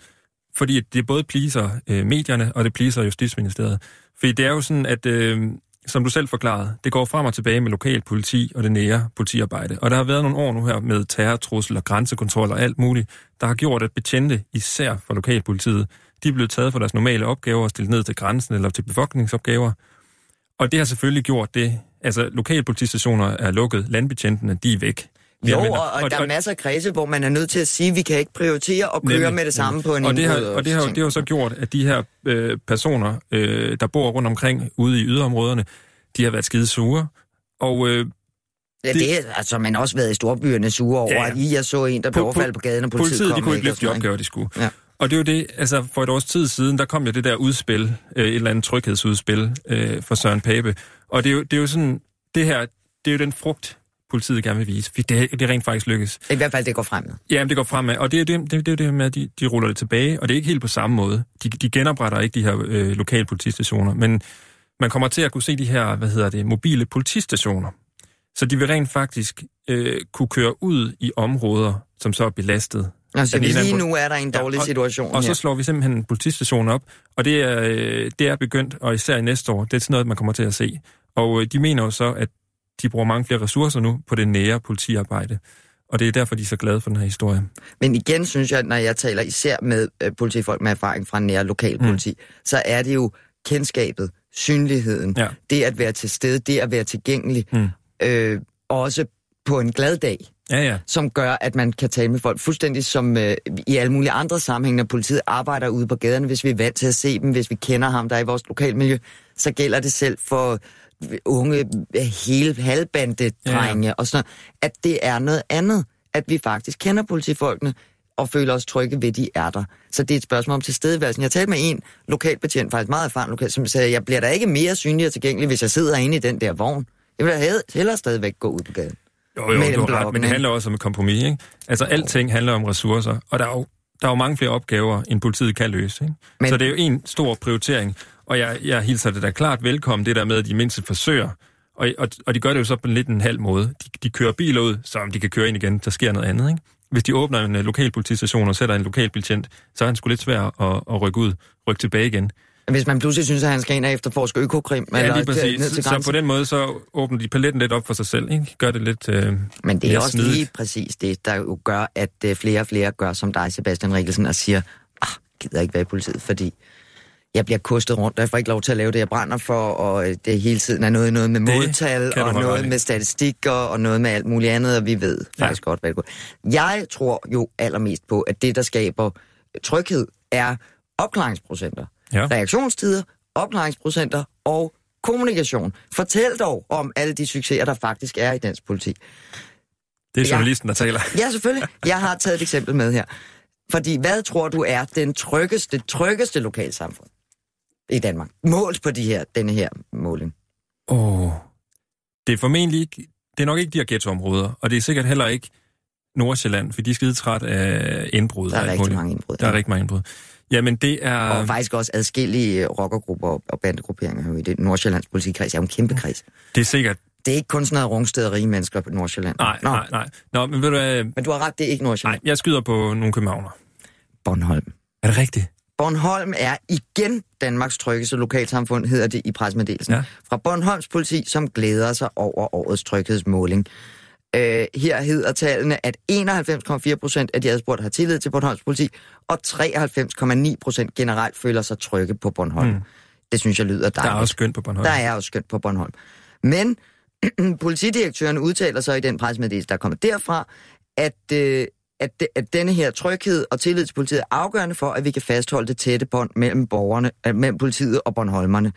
[SPEAKER 3] Fordi det både pleaser øh, medierne, og det pleaser Justitsministeriet. Fordi det er jo sådan, at, øh, som du selv forklarede, det går frem og tilbage med lokal politi og det nære politiarbejde. Og der har været nogle år nu her med terrortrussel og grænsekontrol og alt muligt, der har gjort, at betjente, især for lokalpolitiet, de er blevet taget for deres normale opgaver og stillet ned til grænsen eller til befolkningsopgaver. Og det har selvfølgelig gjort det. Altså, lokalpolitistationer er lukket, landbetjentene, de er væk.
[SPEAKER 2] Jo,
[SPEAKER 3] Jamen,
[SPEAKER 2] og, og der er masser af kredse, hvor man er nødt til at sige, at vi kan ikke prioritere og køre
[SPEAKER 3] Nemlig,
[SPEAKER 2] med det samme
[SPEAKER 3] nemlig.
[SPEAKER 2] på en
[SPEAKER 3] og det har, og det har, det har så gjort, at de her øh, personer, øh, der bor rundt omkring ude i yderområderne, de har været skide sure. Og øh,
[SPEAKER 2] Ja, det er altså, man også været i storbyerne sure over,
[SPEAKER 3] Ja, ja.
[SPEAKER 2] at I jeg så en, der blev overfaldet på gaden, og politiet,
[SPEAKER 3] politiet
[SPEAKER 2] kom
[SPEAKER 3] de kunne
[SPEAKER 2] ikke
[SPEAKER 3] løfte de opgaver, de skulle.
[SPEAKER 2] Ja.
[SPEAKER 3] Og det er jo det, altså for et års tid siden, der kom jo det der udspil, øh, et eller andet tryghedsudspil øh, for Søren Pape. Og det er, jo, det er jo sådan, det her, det er jo den frugt, politiet gerne vil vise. For det, det rent faktisk lykkes.
[SPEAKER 2] I hvert fald, det går fremad.
[SPEAKER 3] Ja, det går fremad, og det er det, det, det, det med, at de, de ruller det tilbage, og det er ikke helt på samme måde. De, de genopretter ikke de her øh, lokale politistationer, men man kommer til at kunne se de her, hvad hedder det, mobile politistationer. Så de vil rent faktisk øh, kunne køre ud i områder, som så er belastet.
[SPEAKER 2] Altså, lige
[SPEAKER 3] er-
[SPEAKER 2] nu er der en dårlig
[SPEAKER 3] og,
[SPEAKER 2] situation
[SPEAKER 3] Og så
[SPEAKER 2] her.
[SPEAKER 3] slår vi simpelthen en politistation op, og det er, øh, det er begyndt, og især i næste år, det er sådan noget, man kommer til at se. Og øh, de mener jo så, at de bruger mange flere ressourcer nu på det nære politiarbejde. Og det er derfor, de er så glade for den her historie.
[SPEAKER 2] Men igen synes jeg, når jeg taler især med øh, politifolk med erfaring fra nær lokalpoliti, mm. så er det jo kendskabet, synligheden,
[SPEAKER 3] Ja.
[SPEAKER 2] det at være til stede, det at være tilgængelig,
[SPEAKER 3] Mm.
[SPEAKER 2] øh, også på en glad dag,
[SPEAKER 3] Ja, ja.
[SPEAKER 2] som gør, at man kan tale med folk fuldstændig som øh, i alle mulige andre sammenhænge, når politiet arbejder ude på gaderne, hvis vi er vant til at se dem, hvis vi kender ham, der er i vores lokalmiljø, så gælder det selv for unge, hele halvbande-drenge ja. og sådan noget, at det er noget andet, at vi faktisk kender politifolkene og føler os trygge ved, at de er der. Så det er et spørgsmål om tilstedeværelsen. Jeg talte med en lokalbetjent, faktisk meget erfaren lokal, som sagde, jeg bliver da ikke mere synlig og tilgængelig, hvis jeg sidder inde i den der vogn. Jeg vil da hellere- stadigvæk gå ud på gaden.
[SPEAKER 3] Jo, jo, du har ret, men det handler også om et kompromis, ikke? Altså, alting handler om ressourcer, og der er jo, der er jo mange flere opgaver, end politiet kan løse, ikke?
[SPEAKER 2] Men-.
[SPEAKER 3] Så det er jo en stor prioritering, og jeg, jeg hilser det da klart velkommen, det der med, at de mindste forsøger, og, og, og de gør det jo så på en lidt en halv måde. De, de kører biler ud, så om de kan køre ind igen, der sker noget andet, ikke? Hvis de åbner en uh, lokal politistation og sætter en lokal betjent, så er han sgu lidt svær at, at rykke ud, rykke tilbage igen.
[SPEAKER 2] Hvis man pludselig synes, at han skal ind og efterforske økokrim,
[SPEAKER 3] Ja,
[SPEAKER 2] eller
[SPEAKER 3] lige
[SPEAKER 2] til- ned
[SPEAKER 3] præcis.
[SPEAKER 2] til
[SPEAKER 3] Så
[SPEAKER 2] grænsen.
[SPEAKER 3] på den måde, så åbner de paletten lidt op for sig selv, ikke? Gør det lidt øh,
[SPEAKER 2] Men det er også
[SPEAKER 3] smidigt.
[SPEAKER 2] lige præcis det, der jo gør, at øh, flere og flere gør som dig, Sebastian Rikkelsen, og siger, ah, gider ikke være i politiet, fordi jeg bliver kostet rundt, og jeg får ikke lov til at lave det, jeg brænder for, og øh, det hele tiden er noget, noget med
[SPEAKER 3] du
[SPEAKER 2] og noget med statistikker, og noget med alt muligt andet, og vi ved
[SPEAKER 3] Ja.
[SPEAKER 2] faktisk godt, hvad det går. Jeg tror jo allermest på, at det, der skaber tryghed, er opklaringsprocenter,
[SPEAKER 3] Ja.
[SPEAKER 2] reaktionstider, opklaringsprocenter og kommunikation. Fortæl dog om alle de succeser, der faktisk er i dansk politik.
[SPEAKER 3] Det er journalisten, der taler.
[SPEAKER 2] Ja, selvfølgelig. Jeg har taget et eksempel med her. Fordi hvad tror du er den tryggeste, tryggeste lokalsamfund i Danmark? Målt på de her, denne her måling.
[SPEAKER 3] Åh, oh, det er formentlig ikke, det er nok ikke de her ghettoområder, og det er sikkert heller ikke Nordsjælland, for de er skide træt af indbrud.
[SPEAKER 2] Der er
[SPEAKER 3] alt
[SPEAKER 2] rigtig mange indbrud.
[SPEAKER 3] Der er rigtig mange indbrud. Jamen, det er...
[SPEAKER 2] Og faktisk også adskillige rockergrupper og- bandegrupperinger i det. Nordsjællands politikreds er jo en kæmpe kreds.
[SPEAKER 3] Det er sikkert...
[SPEAKER 2] Det er ikke kun sådan noget rungsted og rige mennesker på Nordsjælland.
[SPEAKER 3] Nej,
[SPEAKER 2] Nå,
[SPEAKER 3] nej, nej. Nå, men ved du hvad...
[SPEAKER 2] Men du har ret, det er ikke
[SPEAKER 3] Nej,
[SPEAKER 2] Nordsjælland.
[SPEAKER 3] jeg skyder på nogle københavner.
[SPEAKER 2] Bornholm.
[SPEAKER 3] Er det rigtigt?
[SPEAKER 2] Bornholm er igen Danmarks tryggeste lokalsamfund, hedder det i presmeddelelsen.
[SPEAKER 3] Ja.
[SPEAKER 2] Fra Bornholms politi, som glæder sig over årets tryghedsmåling. Øh, her hedder tallene, at 91,4 procent af de adspurgte har tillid til Bornholms politi, og 93,9 procent generelt føler sig trygge på Bornholm. Mm. Det synes jeg lyder
[SPEAKER 3] Der
[SPEAKER 2] dejligt.
[SPEAKER 3] er også skønt på Bornholm.
[SPEAKER 2] Der er også skønt på Bornholm. Men politidirektøren udtaler sig i den pressemeddelelse, der kommer derfra, at, øh, at, de, at denne her tryghed og tillid til politiet er afgørende for, at vi kan fastholde det tætte bånd mellem borgerne, øh, mellem politiet og Bornholmerne.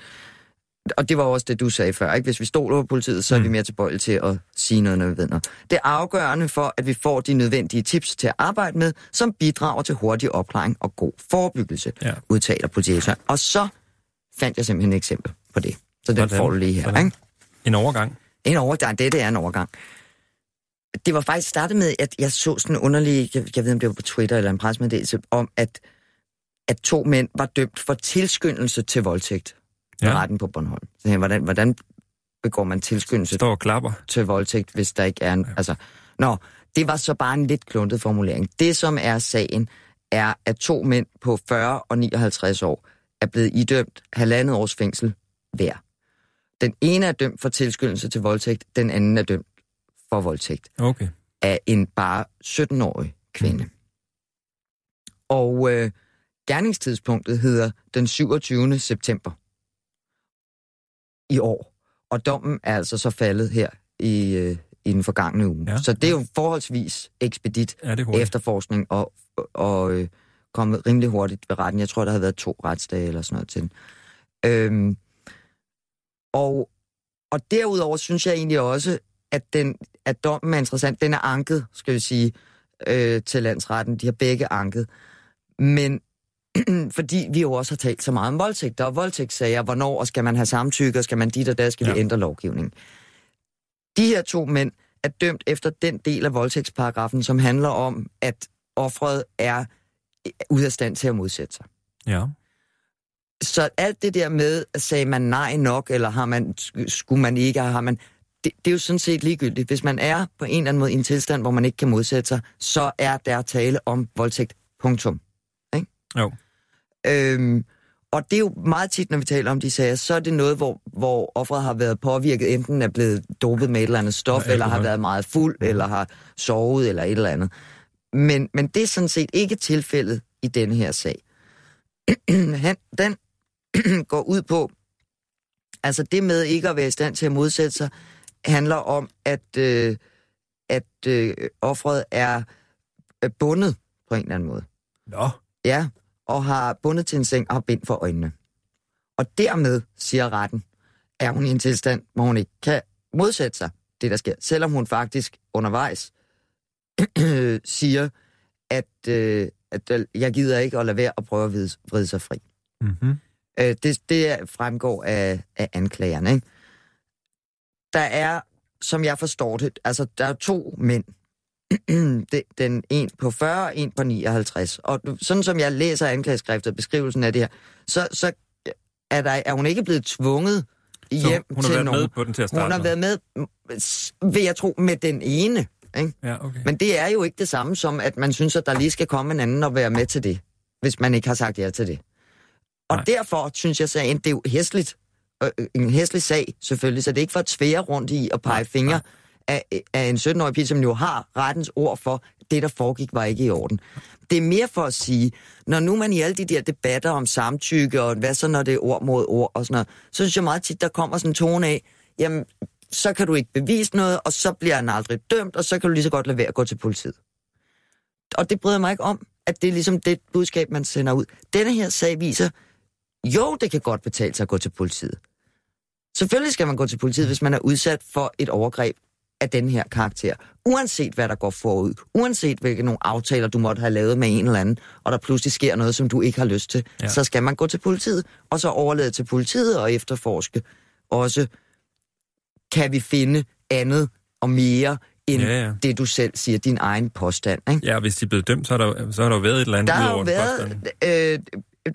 [SPEAKER 2] Og det var også det, du sagde før. Ikke? Hvis vi stoler på politiet, så er mm. vi mere tilbøjelige til at sige noget, når vi ved noget. Det er afgørende for, at vi får de nødvendige tips til at arbejde med, som bidrager til hurtig opklaring og god forebyggelse,
[SPEAKER 3] Ja.
[SPEAKER 2] udtaler politidirektøren. Og så fandt jeg simpelthen et eksempel på det. Så den
[SPEAKER 3] Hvordan?
[SPEAKER 2] får du lige her.
[SPEAKER 3] Hvordan?
[SPEAKER 2] Ikke?
[SPEAKER 3] En overgang.
[SPEAKER 2] En overgang, det, det er en overgang. Det var faktisk startet med, at jeg så sådan en underlig, jeg, jeg ved om det var på Twitter eller en pressemeddelelse, om at, at to mænd var dømt for tilskyndelse til voldtægt ja.
[SPEAKER 3] Ja.
[SPEAKER 2] retten på Bornholm. Så hvordan, hvordan begår man tilskyndelse
[SPEAKER 3] Står og klapper.
[SPEAKER 2] til voldtægt, hvis der ikke er en... Altså, nå, det var så bare en lidt kluntet formulering. Det, som er sagen, er, at to mænd på 40 og 59 år er blevet idømt halvandet års fængsel hver. Den ene er dømt for tilskyndelse til voldtægt, den anden er dømt for voldtægt
[SPEAKER 3] Okay.
[SPEAKER 2] af en bare 17-årig kvinde. Mm. Og øh, gerningstidspunktet hedder den 27. september i år. Og dommen er altså så faldet her i, øh, i den forgangne uge.
[SPEAKER 3] Ja.
[SPEAKER 2] Ja. Så det er jo forholdsvis ekspedit
[SPEAKER 3] hurtigt?
[SPEAKER 2] efterforskning og, og øh, kommet rimelig hurtigt ved retten. Jeg tror, der har været to retsdage eller sådan noget til. Øhm, og, og derudover synes jeg egentlig også, at, den, at dommen er interessant. Den er anket, skal vi sige, øh, til landsretten. De har begge anket. Men fordi vi jo også har talt så meget om voldtægt, og voldtægtssager, hvornår og skal man have samtykke, og skal man dit og der, skal ja. Vi ændre lovgivningen. De her to mænd er dømt efter den del af voldtægtsparagrafen, som handler om, at offret er ude af stand til at modsætte sig.
[SPEAKER 3] Ja.
[SPEAKER 2] Så alt det der med, sagde man nej nok, eller har man, skulle man ikke, har man... Det, det er jo sådan set ligegyldigt. Hvis man er på en eller anden måde i en tilstand, hvor man ikke kan modsætte sig, så er der tale om voldtægt. Punktum. Ikke?
[SPEAKER 3] Jo.
[SPEAKER 2] Øhm, og det er jo meget tit, når vi taler om de sager, så er det noget, hvor, hvor offeret har været påvirket, enten er blevet dopet med et eller andet stof,
[SPEAKER 3] Ja,
[SPEAKER 2] eller har været meget fuld, eller har sovet, eller et eller andet. Men, men det er sådan set ikke tilfældet i denne her sag. Han, den går ud på, altså det med ikke at være i stand til at modsætte sig, handler om, at, øh, at øh, offeret er bundet på en eller anden måde.
[SPEAKER 3] Nå.
[SPEAKER 2] Ja, og har bundet til en seng og har bind for øjnene. Og dermed, siger retten, er hun i en tilstand, hvor hun ikke kan modsætte sig det, der sker. Selvom hun faktisk undervejs siger, at, øh, at øh, jeg gider ikke at lade være at prøve at vride, vride sig fri.
[SPEAKER 3] Mm-hmm.
[SPEAKER 2] Øh, det, det fremgår af, af anklagerne. Ikke? Der er, som jeg forstår det, altså der er to mænd. Den en på 40 og en på 59. Og sådan som jeg læser anklageskriftet og beskrivelsen af det her, så, så er, der, er hun ikke blevet tvunget hjem
[SPEAKER 3] Så hun har
[SPEAKER 2] til
[SPEAKER 3] været
[SPEAKER 2] nogen.
[SPEAKER 3] med på den til at starte
[SPEAKER 2] Hun har været med, mm, s- vil jeg tro, med den ene. Ikke?
[SPEAKER 3] Ja, okay.
[SPEAKER 2] Men det er jo ikke det samme som, at man synes, at der lige skal komme en anden og være med til det, hvis man ikke har sagt ja til det. Og
[SPEAKER 3] Nej.
[SPEAKER 2] Derfor synes jeg, sagen, det er jo hæsligt. Øh, øh, en hæslig sag, selvfølgelig, så det er ikke for at tvære rundt i og pege
[SPEAKER 3] Nej,
[SPEAKER 2] fingre af, af en 17-årig pige, som jo har rettens ord for, det der foregik var ikke i orden. Det er mere for at sige, når nu man i alle de der debatter om samtykke, og hvad så når det er ord mod ord og sådan noget, så synes jeg meget tit, der kommer sådan en tone af, jamen, så kan du ikke bevise noget, og så bliver han aldrig dømt, og så kan du lige så godt lade være at gå til politiet. Og det bryder mig ikke om, at det er ligesom det budskab, man sender ud. Denne her sag viser, jo, det kan godt betale sig at gå til politiet. Selvfølgelig skal man gå til politiet, hvis man er udsat for et overgreb af den her karakter. Uanset hvad der går forud, uanset hvilke nogle aftaler du måtte have lavet med en eller anden, og der pludselig sker noget, som du ikke har lyst til,
[SPEAKER 3] Ja.
[SPEAKER 2] så skal man gå til politiet, og så overlade til politiet og efterforske. Også kan vi finde andet og mere end
[SPEAKER 3] Ja, ja.
[SPEAKER 2] det, du selv siger, din egen påstand. Ikke?
[SPEAKER 3] Ja, hvis de er blevet dømt, så har der, så har der jo været et eller andet
[SPEAKER 2] Der har været, øh,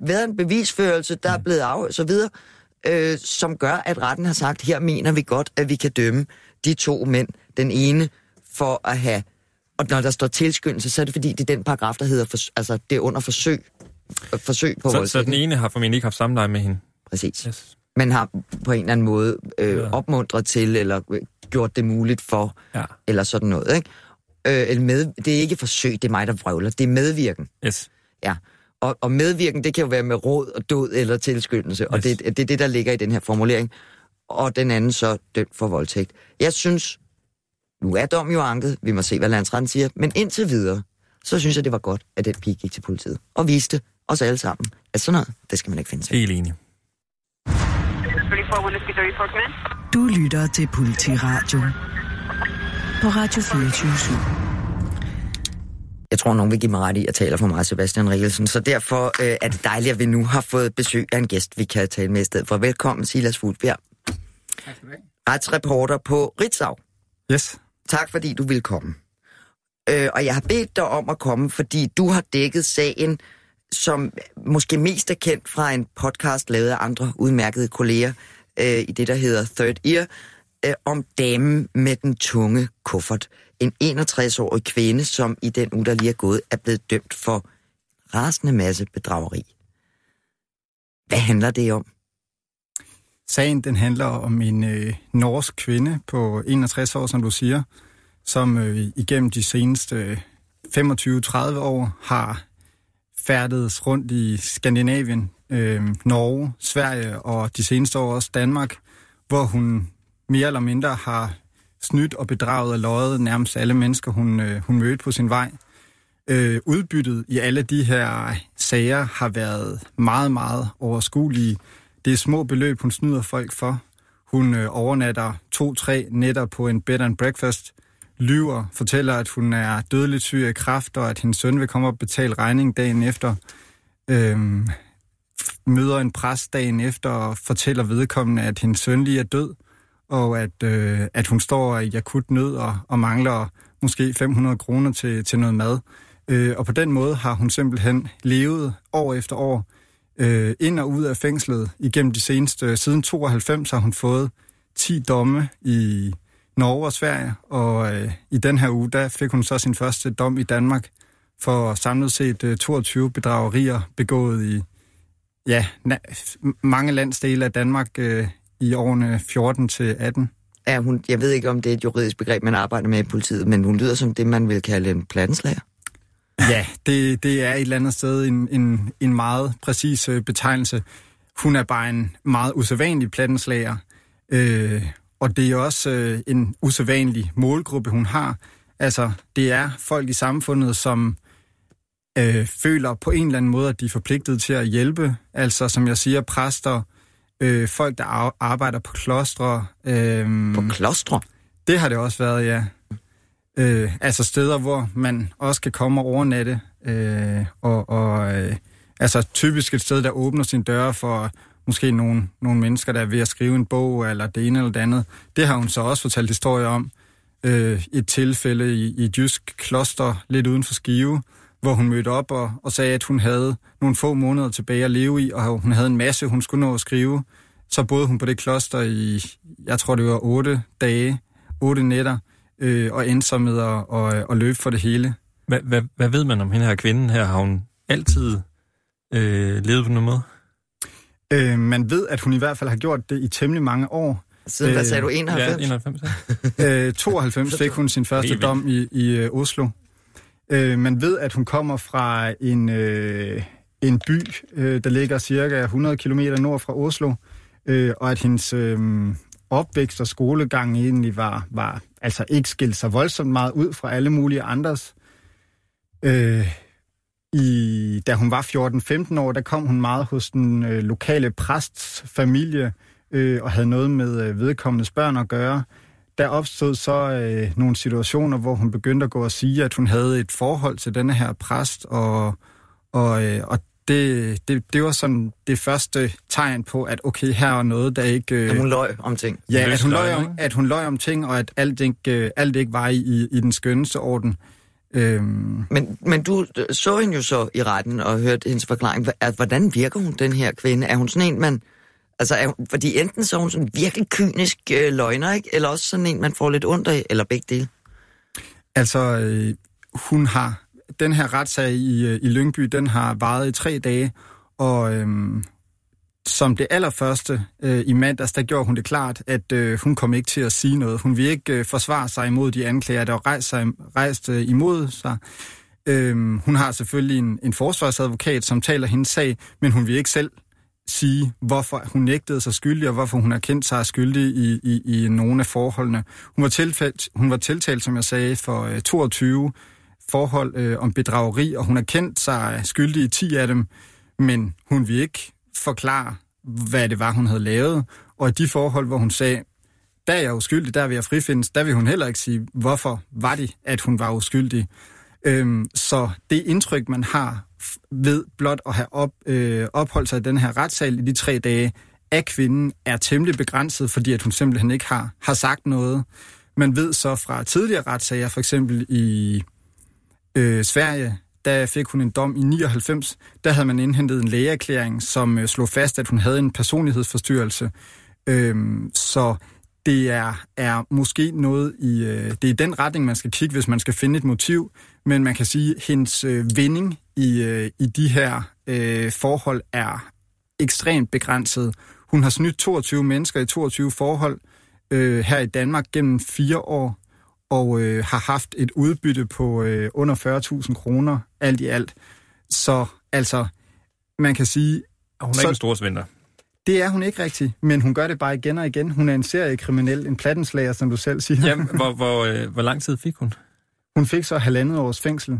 [SPEAKER 2] været en bevisførelse, der er blevet af, så videre, øh, som gør, at retten har sagt, her mener vi godt, at vi kan dømme de to mænd. Den ene for at have, og når der står tilskyndelse, så er det fordi, det er den paragraf, der hedder, for, altså det er under forsøg, forsøg på
[SPEAKER 3] Så, så den ene har formentlig ikke haft samleje med hende.
[SPEAKER 2] Præcis.
[SPEAKER 3] Yes.
[SPEAKER 2] Man har på en eller anden måde øh,
[SPEAKER 3] Ja.
[SPEAKER 2] opmuntret til, eller øh, gjort det muligt for,
[SPEAKER 3] Ja.
[SPEAKER 2] eller sådan noget. Ikke? Øh, eller med, det er ikke forsøg, det er mig, der vrøvler. Det er medvirken.
[SPEAKER 3] Yes.
[SPEAKER 2] Ja, og, og medvirken, det kan jo være med råd og død eller tilskyndelse, yes. og det, det er det, der ligger i den her formulering. Og den anden så dømt for voldtægt. Jeg synes, nu er dommen jo anket, vi må se, hvad landsretten siger, men indtil videre, så synes jeg, det var godt, at den pige gik til politiet og viste os alle sammen, at sådan noget, det skal man ikke finde sig. i.
[SPEAKER 3] Helt enig.
[SPEAKER 4] 34 Whiskey 34 command.
[SPEAKER 5] Du lytter til Politiradio på Radio 24
[SPEAKER 2] Jeg tror, nogen vil give mig ret i, at jeg taler for mig, Sebastian Rikkelsen. Så derfor øh, er det dejligt, at vi nu har fået besøg af en gæst, vi kan tale med i stedet for. Velkommen, Silas Fuglbjerg. Retsreporter på Ritzau.
[SPEAKER 6] Yes.
[SPEAKER 2] Tak fordi du vil komme. Øh, og jeg har bedt dig om at komme, fordi du har dækket sagen, som måske mest er kendt fra en podcast lavet af andre udmærkede kolleger øh, i det, der hedder Third Ear, øh, om damen med den tunge kuffert. En 61-årig kvinde, som i den uge, der lige er gået, er blevet dømt for rasende masse bedrageri. Hvad handler det om?
[SPEAKER 6] Sagen den handler om en øh, norsk kvinde på 61 år, som du siger, som øh, igennem de seneste øh, 25-30 år har færdedes rundt i Skandinavien, øh, Norge, Sverige og de seneste år også Danmark, hvor hun mere eller mindre har snydt og bedraget og løjet nærmest alle mennesker, hun, øh, hun mødte på sin vej. Øh, udbyttet i alle de her sager har været meget, meget overskuelige. Det er små beløb, hun snyder folk for. Hun øh, overnatter to-tre nætter på en bed and breakfast, lyver, fortæller, at hun er dødeligt syg af kræft, og at hendes søn vil komme og betale regning dagen efter. Øhm, møder en præst dagen efter og fortæller vedkommende, at hendes søn lige er død, og at, øh, at hun står i akut nød og, og mangler måske 500 kroner til, til noget mad. Øh, og på den måde har hun simpelthen levet år efter år øh, ind og ud af fængslet igennem de seneste, siden 92 har hun fået 10 domme i Norge og Sverige, og øh, i den her uge, der fik hun så sin første dom i Danmark for samlet set øh, 22 bedragerier begået i ja, mange landsdele af Danmark øh, i årene 14 til 18.
[SPEAKER 2] Er hun, jeg ved ikke, om det er et juridisk begreb, man arbejder med i politiet, men hun lyder som det, man vil kalde en plattenslager.
[SPEAKER 6] Ja, det, det er et eller andet sted en, en, en meget præcis øh, betegnelse. Hun er bare en meget usædvanlig plattenslager, øh, og det er også øh, en usædvanlig målgruppe, hun har. Altså, det er folk i samfundet, som øh, føler på en eller anden måde, at de er forpligtet til at hjælpe. Altså, som jeg siger, præster, øh, folk, der ar- arbejder på klostre. Øh,
[SPEAKER 2] På klostre?
[SPEAKER 6] det har det også været, ja. Øh, altså steder, hvor man også kan komme og overnatte. Øh, og og øh, altså typisk et sted, der åbner sin døre for måske nogle, nogle mennesker, der er ved at skrive en bog, eller det ene eller det andet. Det har hun så også fortalt historie om. Øh, et tilfælde i, i et jysk kloster lidt uden for Skive, hvor hun mødte op og, og sagde, at hun havde nogle få måneder tilbage at leve i, og hun havde en masse, hun skulle nå at skrive. Så boede hun på det kloster i, jeg tror det var otte dage, otte nætter, øh, og endte så med at, at, at løbe for det hele.
[SPEAKER 3] Hvad, hvad, hvad ved man om hende her kvinden her? Har hun altid øh, levet på nogen måde?
[SPEAKER 6] Øh, man ved, at hun i hvert fald har gjort det i temmelig mange år.
[SPEAKER 2] Siden, hvad
[SPEAKER 6] Øh,
[SPEAKER 2] sagde du, 91?
[SPEAKER 3] Ja, 91. Ja.
[SPEAKER 6] Øh, 92 fik hun sin første
[SPEAKER 3] Helt
[SPEAKER 6] dom i, i øh, Oslo. Øh, man ved, at hun kommer fra en, øh, en by, øh, der ligger cirka 100 km nord fra Oslo, øh, og at hendes øh, opvækst og skolegang egentlig var, var altså ikke skilt sig voldsomt meget ud fra alle mulige andres. Øh, i, da hun var 14-15 år, der kom hun meget hos den øh, lokale præsts familie øh, og havde noget med øh, vedkommendes børn at gøre. Der opstod så øh, nogle situationer, hvor hun begyndte at gå og sige, at hun havde et forhold til denne her præst, og, og, øh, og det, det, det var sådan det første tegn på, at okay, her er noget, der ikke... Øh,
[SPEAKER 2] At hun løg om ting.
[SPEAKER 6] Ja, at hun, løg
[SPEAKER 3] løgn,
[SPEAKER 6] om, at hun løg om ting, og at alt ikke, øh, alt ikke var i, i, den skønneste orden. Øhm,
[SPEAKER 2] Men, men du øh, så hende jo så i retten og hørte hendes forklaring. At- Hvordan virker hun, den her kvinde? Er hun sådan en, man... Altså, er hun, fordi enten så er hun sådan virkelig kynisk øh, løgner, ikke? Eller også sådan en, man får lidt ondt af, eller begge dele.
[SPEAKER 6] altså, øh, hun har... Den her retssag i, øh, i Lyngby, den har varet i tre dage, og øhm, som det allerførste øh, i mandags, der gjorde hun det klart, at øh, hun kom ikke til at sige noget. Hun vil ikke øh, forsvare sig imod de anklager, der rejste rejst, sig, rejst øh, imod sig. Øhm, hun har selvfølgelig en, en forsvarsadvokat, som taler hendes sag, men hun vil ikke selv sige, hvorfor hun nægtede sig skyldig, og hvorfor hun har kendt sig skyldig i, i, i nogle af forholdene. Hun var, tiltalt, hun var tiltalt, som jeg sagde, for øh, 22 forhold øh, om bedrageri, og hun har kendt sig skyldig i 10 af dem, men hun vil ikke forklare, hvad det var, hun havde lavet. Og i de forhold, hvor hun sagde, der er jeg uskyldig, der vil jeg frifindes, der vil hun heller ikke sige, hvorfor var det, at hun var uskyldig. Øhm, så det indtryk, man har ved blot at have op, øh, opholdt sig i den her retssal i de tre dage, af kvinden er temmelig begrænset, fordi at hun simpelthen ikke har, har sagt noget. Man ved så fra tidligere retssager, for eksempel i øh, Sverige, der fik hun en dom i 99. Der havde man indhentet en lægeerklæring, som øh, slog fast, at hun havde en personlighedsforstyrrelse. Øh, så det er, er måske noget i... Øh, det er i den retning, man skal kigge, hvis man skal finde et motiv. Men man kan sige, at hendes øh, vinding i, øh, i de her øh, forhold er ekstremt begrænset. Hun har snydt 22 mennesker i 22 forhold øh, her i Danmark gennem fire år, og øh, har haft et udbytte på øh, under 40.000 kroner alt i alt. Så altså, man kan sige,
[SPEAKER 3] Og hun er
[SPEAKER 6] Så-
[SPEAKER 3] ikke en stor svindler.
[SPEAKER 6] det er hun ikke rigtig, men hun gør det bare igen og igen. Hun er en seriekriminel, en plattenslager, som du selv siger.
[SPEAKER 3] Jamen, hvor, hvor, øh, hvor lang tid fik hun?
[SPEAKER 6] Hun fik så halvandet års fængsel.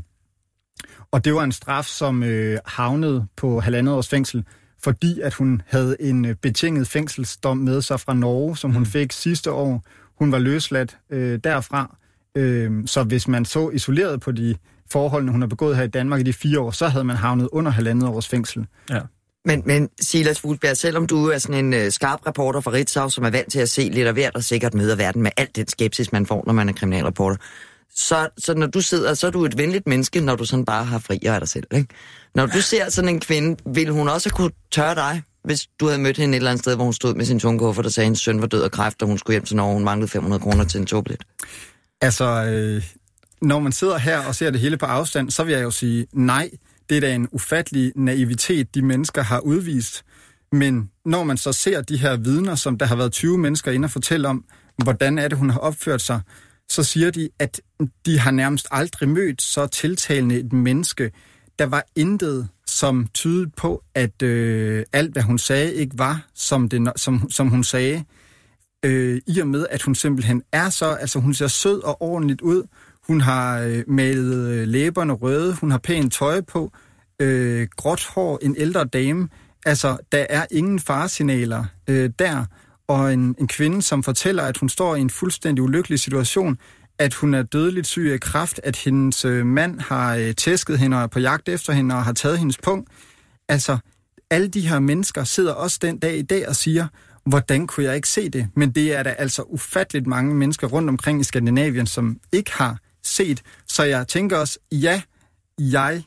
[SPEAKER 6] Og det var en straf, som øh, havnede på halvandet års fængsel, fordi at hun havde en øh, betinget fængselsdom med sig fra Norge, som hun fik sidste år. Hun var løsladt øh, derfra. Øh, så hvis man så isoleret på de forholdene, hun har begået her i Danmark i de fire år, så havde man havnet under halvandet års fængsel.
[SPEAKER 3] Ja.
[SPEAKER 2] Men, men Silas Fuglsberg, selvom du er sådan en øh, skarp reporter fra Ritzau, som er vant til at se lidt af hvert og sikkert møder verden med alt den skepsis, man får, når man er kriminalreporter, så, så når du sidder, så er du et venligt menneske, når du sådan bare har fri af dig selv. Ikke? Når du ser sådan en kvinde, vil hun også kunne tørre dig, hvis du havde mødt hende et eller andet sted, hvor hun stod med sin tungkuffer, der sagde, at hendes søn var død af kræft, og hun skulle hjem til Norge, hun manglede 500 kroner til en togbillet.
[SPEAKER 6] Altså, øh, når man sidder her og ser det hele på afstand, så vil jeg jo sige, nej, det er da en ufattelig naivitet, de mennesker har udvist. Men når man så ser de her vidner, som der har været 20 mennesker inde og fortælle om, hvordan er det, hun har opført sig, så siger de, at de har nærmest aldrig mødt så tiltalende et menneske. Der var intet, som tydede på, at øh, alt, hvad hun sagde, ikke var, som, det, som, som hun sagde. Øh, I og med, at hun simpelthen er så, altså hun ser sød og ordentligt ud. Hun har øh, malet øh, læberne røde, hun har pænt tøj på, øh, gråt hår, en ældre dame. Altså, der er ingen faresignaler øh, der. Og en, en kvinde, som fortæller, at hun står i en fuldstændig ulykkelig situation, at hun er dødeligt syg af kræft, at hendes øh, mand har øh, tæsket hende og er på jagt efter hende og har taget hendes punkt. Altså, alle de her mennesker sidder også den dag i dag og siger, hvordan kunne jeg ikke se det? Men det er der altså ufatteligt mange mennesker rundt omkring i Skandinavien, som ikke har set. Så jeg tænker også, ja, jeg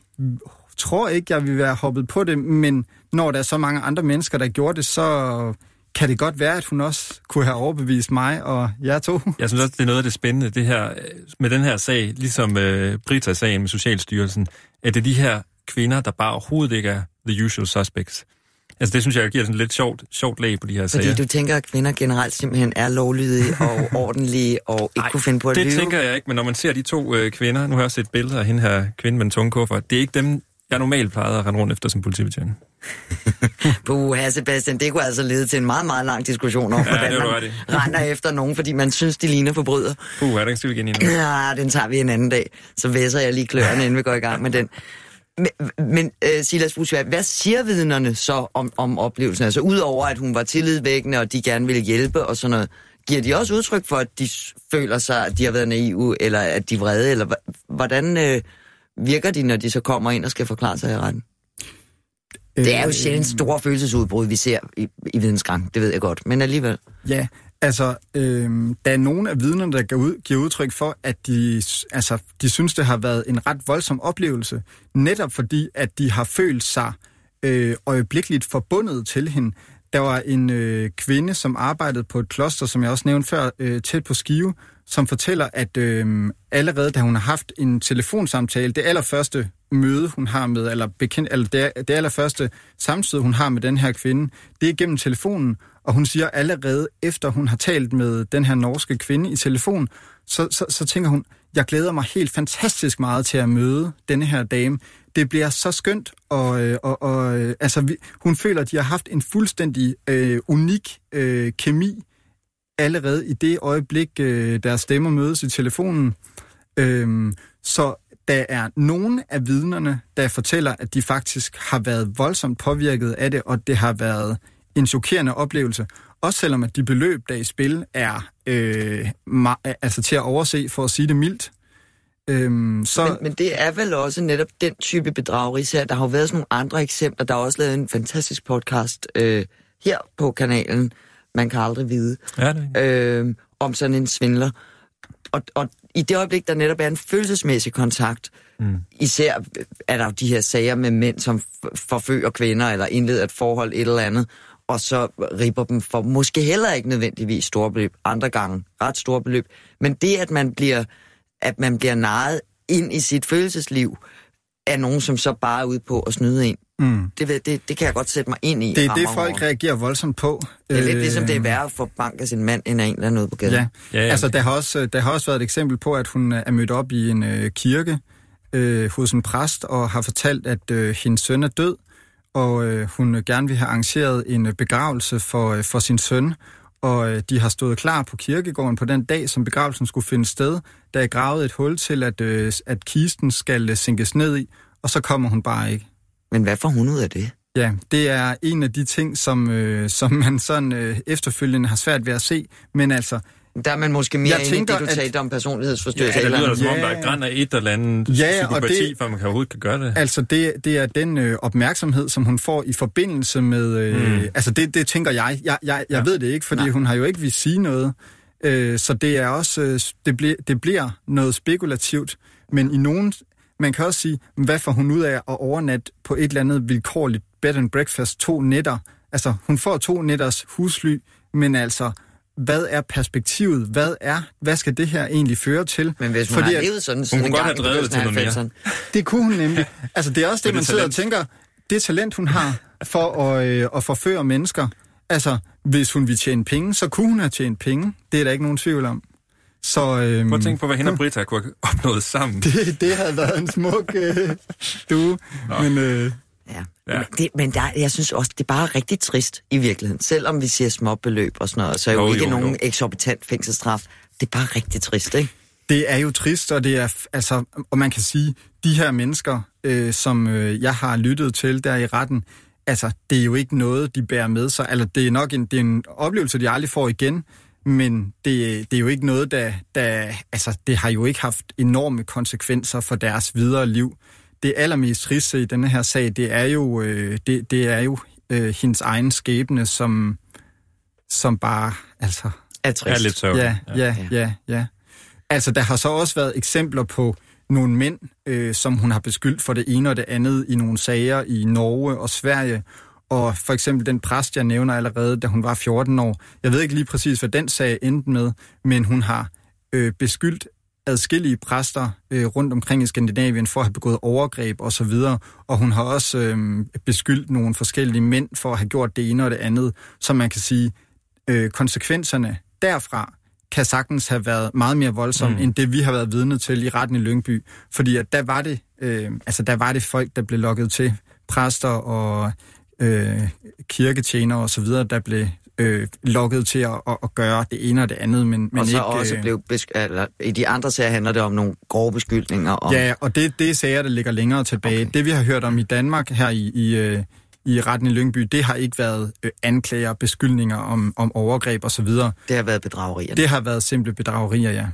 [SPEAKER 6] tror ikke, jeg vil være hoppet på det, men når der er så mange andre mennesker, der gjorde det, så kan det godt være, at hun også kunne have overbevist mig og jer to.
[SPEAKER 3] Jeg synes også, det er noget af det spændende, det her, med den her sag, ligesom øh, Brita-sagen med Socialstyrelsen, at det er de her kvinder, der bare overhovedet ikke er the usual suspects. Altså det synes jeg giver sådan lidt sjovt, sjovt lag på de her
[SPEAKER 2] Fordi
[SPEAKER 3] sager.
[SPEAKER 2] du tænker, at kvinder generelt simpelthen er lovlydige og ordentlige og ikke
[SPEAKER 3] Ej,
[SPEAKER 2] kunne finde på at
[SPEAKER 3] det
[SPEAKER 2] lyve.
[SPEAKER 3] tænker jeg ikke, men når man ser de to øh, kvinder, nu har jeg set billeder af hende her kvinde med en tunge kuffer, det er ikke dem, jeg normalt plejede at rende rundt efter som politibetjent.
[SPEAKER 2] Puh, Sebastian, det kunne altså lede til en meget, meget lang diskussion om,
[SPEAKER 3] Ja,
[SPEAKER 2] hvordan
[SPEAKER 3] det
[SPEAKER 2] man render efter nogen, fordi man synes, de ligner forbryder.
[SPEAKER 3] Puh, er der skal vi igen i.
[SPEAKER 2] Ja, den tager vi en anden dag. Så væsser jeg lige kløerne, inden vi går i gang med den. Men, men uh, Silas Busvær, hvad siger vidnerne så om, om oplevelsen? Altså udover at hun var tillidvækkende, og de gerne ville hjælpe og sådan noget, giver de også udtryk for, at de føler sig, at de har været naive, eller at de er vrede, eller hvordan øh, virker de, når de så kommer ind og skal forklare sig i retten? Det er jo sjældent store følelsesudbrud, vi ser i, i vidensgang, det ved jeg godt, men alligevel.
[SPEAKER 6] Ja, altså, øh, der er nogle af vidnerne, der giver, ud, giver udtryk for, at de, altså, de synes, det har været en ret voldsom oplevelse, netop fordi, at de har følt sig øh, øjeblikkeligt forbundet til hende. Der var en øh, kvinde, som arbejdede på et kloster, som jeg også nævnte før, øh, tæt på Skive, som fortæller, at øh, allerede da hun har haft en telefonsamtale, det allerførste møde, hun har med, eller, bekendt, eller det, det allerførste samtid, hun har med den her kvinde, det er gennem telefonen, og hun siger allerede efter hun har talt med den her norske kvinde i telefon, så, så, så tænker hun, jeg glæder mig helt fantastisk meget til at møde denne her dame. Det bliver så skønt, og, øh, og, og øh, altså, vi, hun føler, at de har haft en fuldstændig øh, unik øh, kemi allerede i det øjeblik, øh, deres stemmer mødes i telefonen. Øhm, så der er nogle af vidnerne, der fortæller, at de faktisk har været voldsomt påvirket af det, og det har været en chokerende oplevelse. Også selvom at de beløb, der er i spil, er øh, altså til at overse, for at sige det mildt. Øhm, så,
[SPEAKER 2] Men, men det er vel også netop den type bedrageri her. Der har jo været sådan nogle andre eksempler. Der er også lavet en fantastisk podcast øh, her på kanalen, Man kan aldrig vide,
[SPEAKER 3] Ja, det
[SPEAKER 2] øh, om sådan en svindler. Og, og i det øjeblik, der netop er en følelsesmæssig kontakt, mm. især er der jo de her sager med mænd, som forfører kvinder, eller indleder et forhold, et eller andet, og så ripper dem for måske heller ikke nødvendigvis store beløb, andre gange ret store beløb. Men det, at man bliver, at man bliver narret ind i sit følelsesliv, er nogen, som så bare er ude på at snyde en.
[SPEAKER 6] mm,
[SPEAKER 2] Det, ved- det, det kan jeg godt sætte mig ind i.
[SPEAKER 6] det er det, folk reagerer voldsomt på.
[SPEAKER 2] Det er lidt ligesom det er
[SPEAKER 6] Øh,
[SPEAKER 2] værre at få bank af sin mand, end af en eller anden ude på gaden.
[SPEAKER 6] Ja.
[SPEAKER 3] Ja, ja.
[SPEAKER 6] Altså, der har, også, der har også været et eksempel på, at hun er mødt op i en øh, kirke øh, hos en præst og har fortalt, at øh, hendes søn er død, og øh, hun gerne vil have arrangeret en øh, begravelse for, øh, for sin søn. Og øh, de har stået klar på kirkegården på den dag, som begravelsen skulle finde sted. Der er gravet et hul til, at, øh, at kisten skal øh, sænkes ned i, og så kommer hun bare ikke.
[SPEAKER 2] Men hvad får hun ud af det?
[SPEAKER 6] Ja, det er en af de ting, som, øh, som man sådan øh, efterfølgende har svært ved at se. Men altså,
[SPEAKER 2] Der er man måske mere
[SPEAKER 6] Jeg
[SPEAKER 2] inde i
[SPEAKER 6] tænker,
[SPEAKER 2] det, du
[SPEAKER 6] at-
[SPEAKER 2] talte om personlighedsforstyrrelse.
[SPEAKER 3] Ja, det lyder som om, der er græn af et eller andet
[SPEAKER 6] Ja, og
[SPEAKER 3] psykopati,
[SPEAKER 6] det-
[SPEAKER 3] for man kan overhovedet kan gøre det.
[SPEAKER 6] Altså, det, det er den øh, opmærksomhed, som hun får i forbindelse med... Øh,
[SPEAKER 3] Mm.
[SPEAKER 6] Altså, det, det tænker jeg. Jeg, jeg, jeg
[SPEAKER 3] Ja.
[SPEAKER 6] ved det ikke, fordi
[SPEAKER 2] Nej.
[SPEAKER 6] Nej. hun har jo ikke vil sige noget. Øh, så det er også... Øh, det, ble, det bliver noget spekulativt. Men i nogen... Man kan også sige, hvad får hun ud af at overnatte på et eller andet vilkårligt bed and breakfast to nætter? Altså, hun får to nætters husly, men altså, hvad er perspektivet? Hvad er, hvad skal det her egentlig føre til?
[SPEAKER 2] Men hvis hun
[SPEAKER 6] Fordi
[SPEAKER 2] har levet sådan siden
[SPEAKER 3] kunne
[SPEAKER 2] en
[SPEAKER 3] godt
[SPEAKER 2] gang
[SPEAKER 3] have drevet det til noget mere.
[SPEAKER 2] 90'erne.
[SPEAKER 6] Det kunne hun nemlig. Altså, det er også det,
[SPEAKER 3] Men
[SPEAKER 6] man
[SPEAKER 3] det
[SPEAKER 6] sidder og tænker, det talent, hun har for at, øh, at forføre mennesker. Altså, hvis hun vil tjene penge, så kunne hun have tjent penge. Det er der ikke nogen tvivl om. Så, øhm,
[SPEAKER 3] Prøv at tænke på, hvad hende og Britta kunne have opnået sammen.
[SPEAKER 6] det, det havde været en smuk øh, due. Men øh,
[SPEAKER 2] Ja.
[SPEAKER 3] Ja.
[SPEAKER 2] ja. Det, men der, jeg synes også, det er bare rigtig trist i virkeligheden. Selvom vi siger små beløb og sådan noget, så er jo,
[SPEAKER 3] Jo,
[SPEAKER 2] ikke
[SPEAKER 3] jo,
[SPEAKER 2] nogen
[SPEAKER 3] jo.
[SPEAKER 2] eksorbitant fængselsstraf. Det er bare rigtig trist, ikke?
[SPEAKER 6] det er jo trist, og det er, altså, og man kan sige, de her mennesker, øh, som øh, jeg har lyttet til der i retten, altså, det er jo ikke noget, de bærer med sig. Altså, det er nok en, det er en oplevelse, de aldrig får igen, men det, det er jo ikke noget, der, der, altså, det har jo ikke haft enorme konsekvenser for deres videre liv. Det allermest triste i denne her sag, det er jo, øh, det, det er jo øh, hendes egen skæbne, som, som bare, altså,
[SPEAKER 2] Er
[SPEAKER 3] er
[SPEAKER 2] trist.
[SPEAKER 3] lidt sørgeligt.
[SPEAKER 6] Ja, ja, ja, ja. Altså, der har så også været eksempler på nogle mænd, øh, som hun har beskyldt for det ene og det andet i nogle sager i Norge og Sverige. Og for eksempel den præst, jeg nævner allerede, da hun var 14 år. Jeg ved ikke lige præcis, hvad den sag endte med, men hun har øh, beskyldt adskillige præster øh, rundt omkring i Skandinavien for at have begået overgreb og så videre. Og hun har også øh, beskyldt nogle forskellige mænd for at have gjort det ene og det andet. Så man kan sige, øh, konsekvenserne derfra kan sagtens have været meget mere voldsomme,
[SPEAKER 3] Mm.
[SPEAKER 6] end det vi har været vidne til i retten i Lyngby. Fordi at der var det, øh, altså der var det folk, der blev lokket til, præster og øh, kirketjenere og så videre, der blev øh, lokket til at, at, at gøre det ene og det andet, men, men
[SPEAKER 2] og så
[SPEAKER 6] ikke...
[SPEAKER 2] også
[SPEAKER 6] øh,
[SPEAKER 2] blev besk- eller, i de andre sager handler det om nogle grove beskyldninger om
[SPEAKER 6] Ja, og det, det er sager, der ligger længere tilbage.
[SPEAKER 2] Okay.
[SPEAKER 6] Det, vi har hørt om i Danmark her i, i, øh, i retten i Lyngby, det har ikke været øh, anklager, beskyldninger om, om overgreb osv.
[SPEAKER 2] det har været bedragerier.
[SPEAKER 6] Det har været simple bedragerier, ja.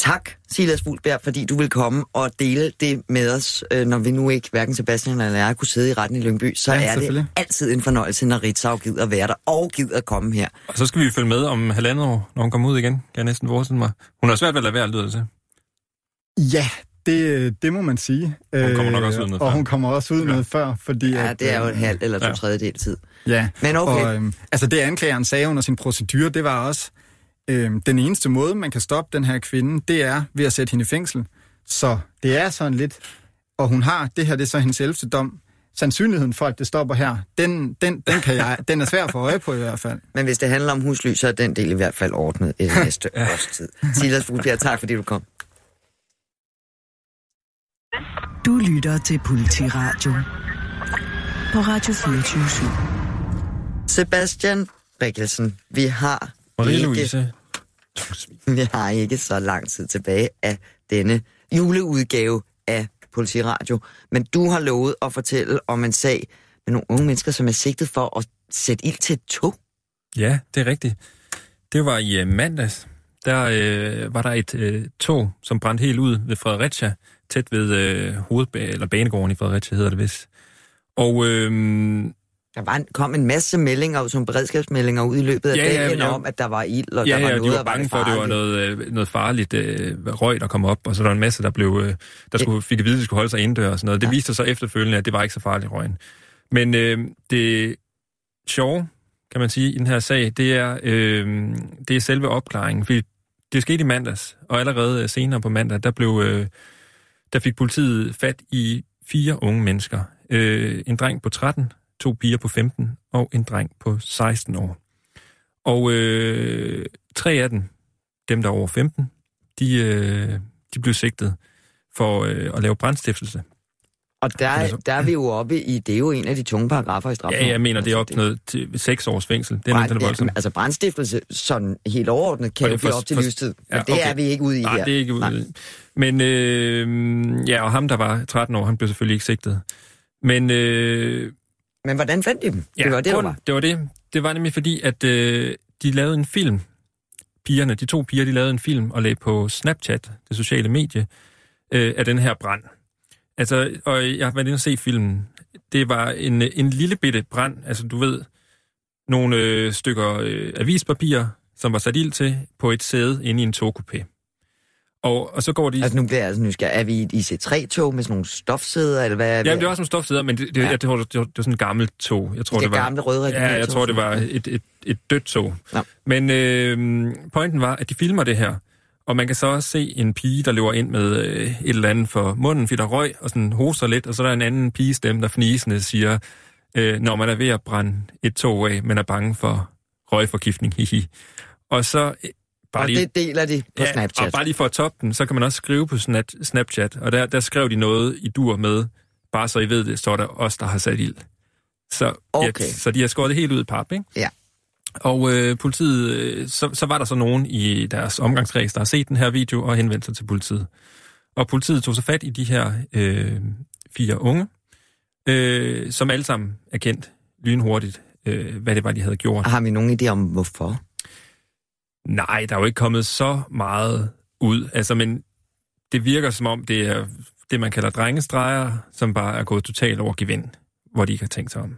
[SPEAKER 2] Tak, Silas Fuglberg, fordi du vil komme og dele det med os, øh, når vi nu ikke, hverken Sebastian eller jeg, kunne sidde i retten i Lyngby. Så
[SPEAKER 6] Ja,
[SPEAKER 2] er det altid en fornøjelse, når Ritzau gider være der, og gider at komme her.
[SPEAKER 3] Og så skal vi følge med om halvandet år, når hun kommer ud igen. Kan jeg næsten forestille mig. Hun har svært ved at lade være, lyder det til.
[SPEAKER 6] Ja, det, det må man sige.
[SPEAKER 3] Hun kommer nok også ud
[SPEAKER 6] Øh,
[SPEAKER 3] noget
[SPEAKER 6] Og
[SPEAKER 3] før.
[SPEAKER 6] hun kommer også ud
[SPEAKER 3] Ja.
[SPEAKER 6] noget før, fordi...
[SPEAKER 2] Ja,
[SPEAKER 6] at,
[SPEAKER 2] det er jo
[SPEAKER 6] øh,
[SPEAKER 2] en halv eller to
[SPEAKER 3] ja.
[SPEAKER 2] tredjedel tid.
[SPEAKER 6] Ja,
[SPEAKER 2] Men okay.
[SPEAKER 6] og øhm, altså det anklageren sagde under sin procedure, det var også, øhm, den eneste måde, man kan stoppe den her kvinde, det er ved at sætte hende i fængsel. Så det er sådan lidt, og hun har, det her det er så hendes 11. dom, sandsynligheden for, at det stopper her, den, den, den, kan jeg, den er svær at få øje på i hvert fald.
[SPEAKER 2] Men hvis det handler om husly, så er den del i hvert fald ordnet i det næste års tid. Silas Fuglberg, tak fordi du kom.
[SPEAKER 5] Du lytter til Politiradio på Radio 24
[SPEAKER 2] Sebastian Rikkelsen, vi har,
[SPEAKER 3] Marie-Louise.
[SPEAKER 2] Vi har ikke så lang tid tilbage af denne juleudgave af Politiradio, men du har lovet at fortælle om en sag med nogle unge mennesker, som er sigtet for at sætte ild til et tog.
[SPEAKER 3] Ja, det er rigtigt. Det var i uh, mandags. Der øh, var der et øh, tog, som brændte helt ud ved Fredericia, tæt ved øh, hovedba- eller banegården i Fredericia, hedder det vist. Og øh,
[SPEAKER 2] Der var en, kom en masse meldinger, som beredskabsmeldinger ud i løbet af
[SPEAKER 3] Ja,
[SPEAKER 2] dagen
[SPEAKER 3] ja.
[SPEAKER 2] om, at der var ild, og
[SPEAKER 3] ja,
[SPEAKER 2] der var
[SPEAKER 3] ja,
[SPEAKER 2] noget,
[SPEAKER 3] de var bange
[SPEAKER 2] det
[SPEAKER 3] for, at det var noget, øh, noget farligt øh, røg, der kom op, og så der var en masse, der blev, øh, der skulle, fik at vide, at de skulle holde sig indendør og sådan noget. Det
[SPEAKER 2] Ja.
[SPEAKER 3] viste sig efterfølgende, at det var ikke så farligt røgen. Men øh, det sjove, kan man sige, i den her sag, det er, øh, det er selve opklaringen. Fordi det skete i mandags, og allerede øh, senere på mandag, der, blev, øh, der fik politiet fat i fire unge mennesker. Øh, en dreng på 13, to piger på 15 og en dreng på 16 år. Og øh, tre af dem, dem der er over 15, de, øh, de blev sigtet for øh, at lave brandstiftelse.
[SPEAKER 2] Og der, der er vi jo oppe i, det er jo en af de tunge paragrafer i straffeloven.
[SPEAKER 3] Ja, jeg mener, det er
[SPEAKER 2] Altså,
[SPEAKER 3] op noget til seks års fængsel. Det er
[SPEAKER 2] Brand,
[SPEAKER 3] noget,
[SPEAKER 2] ja, altså brandstiftelse, sådan helt overordnet, kan
[SPEAKER 3] Og
[SPEAKER 2] jo
[SPEAKER 3] for-
[SPEAKER 2] blive op til
[SPEAKER 3] for-
[SPEAKER 2] livstid. Men
[SPEAKER 3] ja,
[SPEAKER 2] det
[SPEAKER 3] okay.
[SPEAKER 2] er vi ikke ude i
[SPEAKER 3] Nej,
[SPEAKER 2] her.
[SPEAKER 3] det er ikke
[SPEAKER 2] Nej.
[SPEAKER 3] ude. Men øh, ja, og ham, der var 13 år, han blev selvfølgelig ikke sigtet. Men øh,
[SPEAKER 2] Men hvordan fandt de dem?
[SPEAKER 3] ja,
[SPEAKER 2] det var det, der
[SPEAKER 3] grunden-
[SPEAKER 2] var.
[SPEAKER 3] det var det. Det var nemlig fordi, at øh, de lavede en film, pigerne, de to piger, de lavede en film og lagde på Snapchat, det sociale medie, øh, af den her brand. Altså, og jeg har været inde og se filmen. Det var en, en lille bitte brand, altså du ved, nogle øh, stykker øh, avispapir, som var sat ild til, på et sæde inde i en togkupé. Og, og så går de...
[SPEAKER 2] Altså nu bliver jeg altså nysgerrig. Er vi i et IC3-tog med sådan nogle stofsæder, eller hvad er
[SPEAKER 3] Ja, det var nogle stofsæder, men det, det, ja. jeg det, det, var sådan et gammelt tog. Jeg tror,
[SPEAKER 2] det,
[SPEAKER 3] det var,
[SPEAKER 2] gamle røde
[SPEAKER 3] Ja, jeg tror, det var et, et, et dødt tog.
[SPEAKER 2] Ja.
[SPEAKER 3] Men øh, pointen var, at de filmer det her, og man kan så også se en pige, der løber ind med øh, et eller andet for munden, fordi der er røg, og sådan hoster lidt, og så er der en anden pigestemme, der fnisende siger, øh, når man er ved at brænde et tog af, men er bange for røgforgiftning, hihi. Og så bare
[SPEAKER 2] Og
[SPEAKER 3] lige,
[SPEAKER 2] det deler de på
[SPEAKER 3] ja,
[SPEAKER 2] Snapchat.
[SPEAKER 3] og bare lige for at toppe den, så kan man også skrive på Snap- Snapchat, og der, der skrev de noget i dur med, bare så I ved det, står der os, der har sat ild. Så,
[SPEAKER 2] Okay.
[SPEAKER 3] ja, så de har skåret det helt ud i pap, ikke?
[SPEAKER 2] Ja.
[SPEAKER 3] Og øh, politiet, øh, så, så var der så nogen i deres omgangskreds, der har set den her video og henvendt sig til politiet. Og politiet tog så fat i de her øh, fire unge, øh, som alle sammen er kendt lynhurtigt, øh, hvad det var, de havde gjort.
[SPEAKER 2] Har vi nogen idé om, hvorfor?
[SPEAKER 3] Nej, der er jo ikke kommet så meget ud. Altså, men det virker som om, det er det, man kalder drengestreger, som bare er gået totalt over gevind, hvor de ikke har tænkt sig om.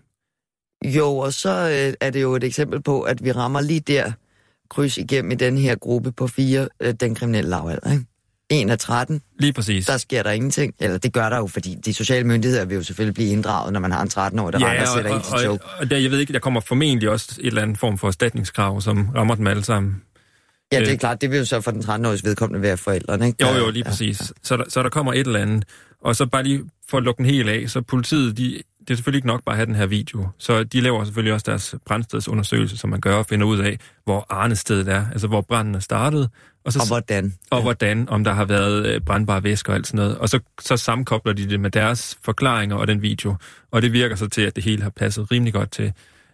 [SPEAKER 2] Jo, og så øh, er det jo et eksempel på, at vi rammer lige der kryds igennem i den her gruppe på fire, øh, den kriminelle lavalder, ikke? En af 13,
[SPEAKER 3] Lige præcis.
[SPEAKER 2] der sker der ingenting. Eller det gør der jo, fordi de sociale myndigheder vil jo selvfølgelig blive inddraget, når man har en 13-årig, der ja, render og sætter
[SPEAKER 3] og,
[SPEAKER 2] ind til
[SPEAKER 3] og,
[SPEAKER 2] tog.
[SPEAKER 3] og der, jeg ved ikke, der kommer formentlig også et eller andet form for erstatningskrav, som rammer dem alle sammen.
[SPEAKER 2] Ja, det er
[SPEAKER 3] øh,
[SPEAKER 2] klart, det vil jo så for den 13-årige vedkommende være forældrene, ikke?
[SPEAKER 3] Jo, jo, lige præcis. Så, der, så der kommer et eller andet. Og så bare lige for at lukke den helt af, så politiet, de, det er selvfølgelig ikke nok bare at have den her video. Så de laver selvfølgelig også deres brændstedsundersøgelse, som man gør, og finder ud af, hvor Arnestedet er, altså hvor branden er startet. Og, så,
[SPEAKER 2] Og hvordan?
[SPEAKER 3] og hvordan, om der har været øh, brandbare væsker og alt sådan noget. Og så, så sammenkobler de det med deres forklaringer og den video. Og det virker så til, at det hele har passet rimelig godt til,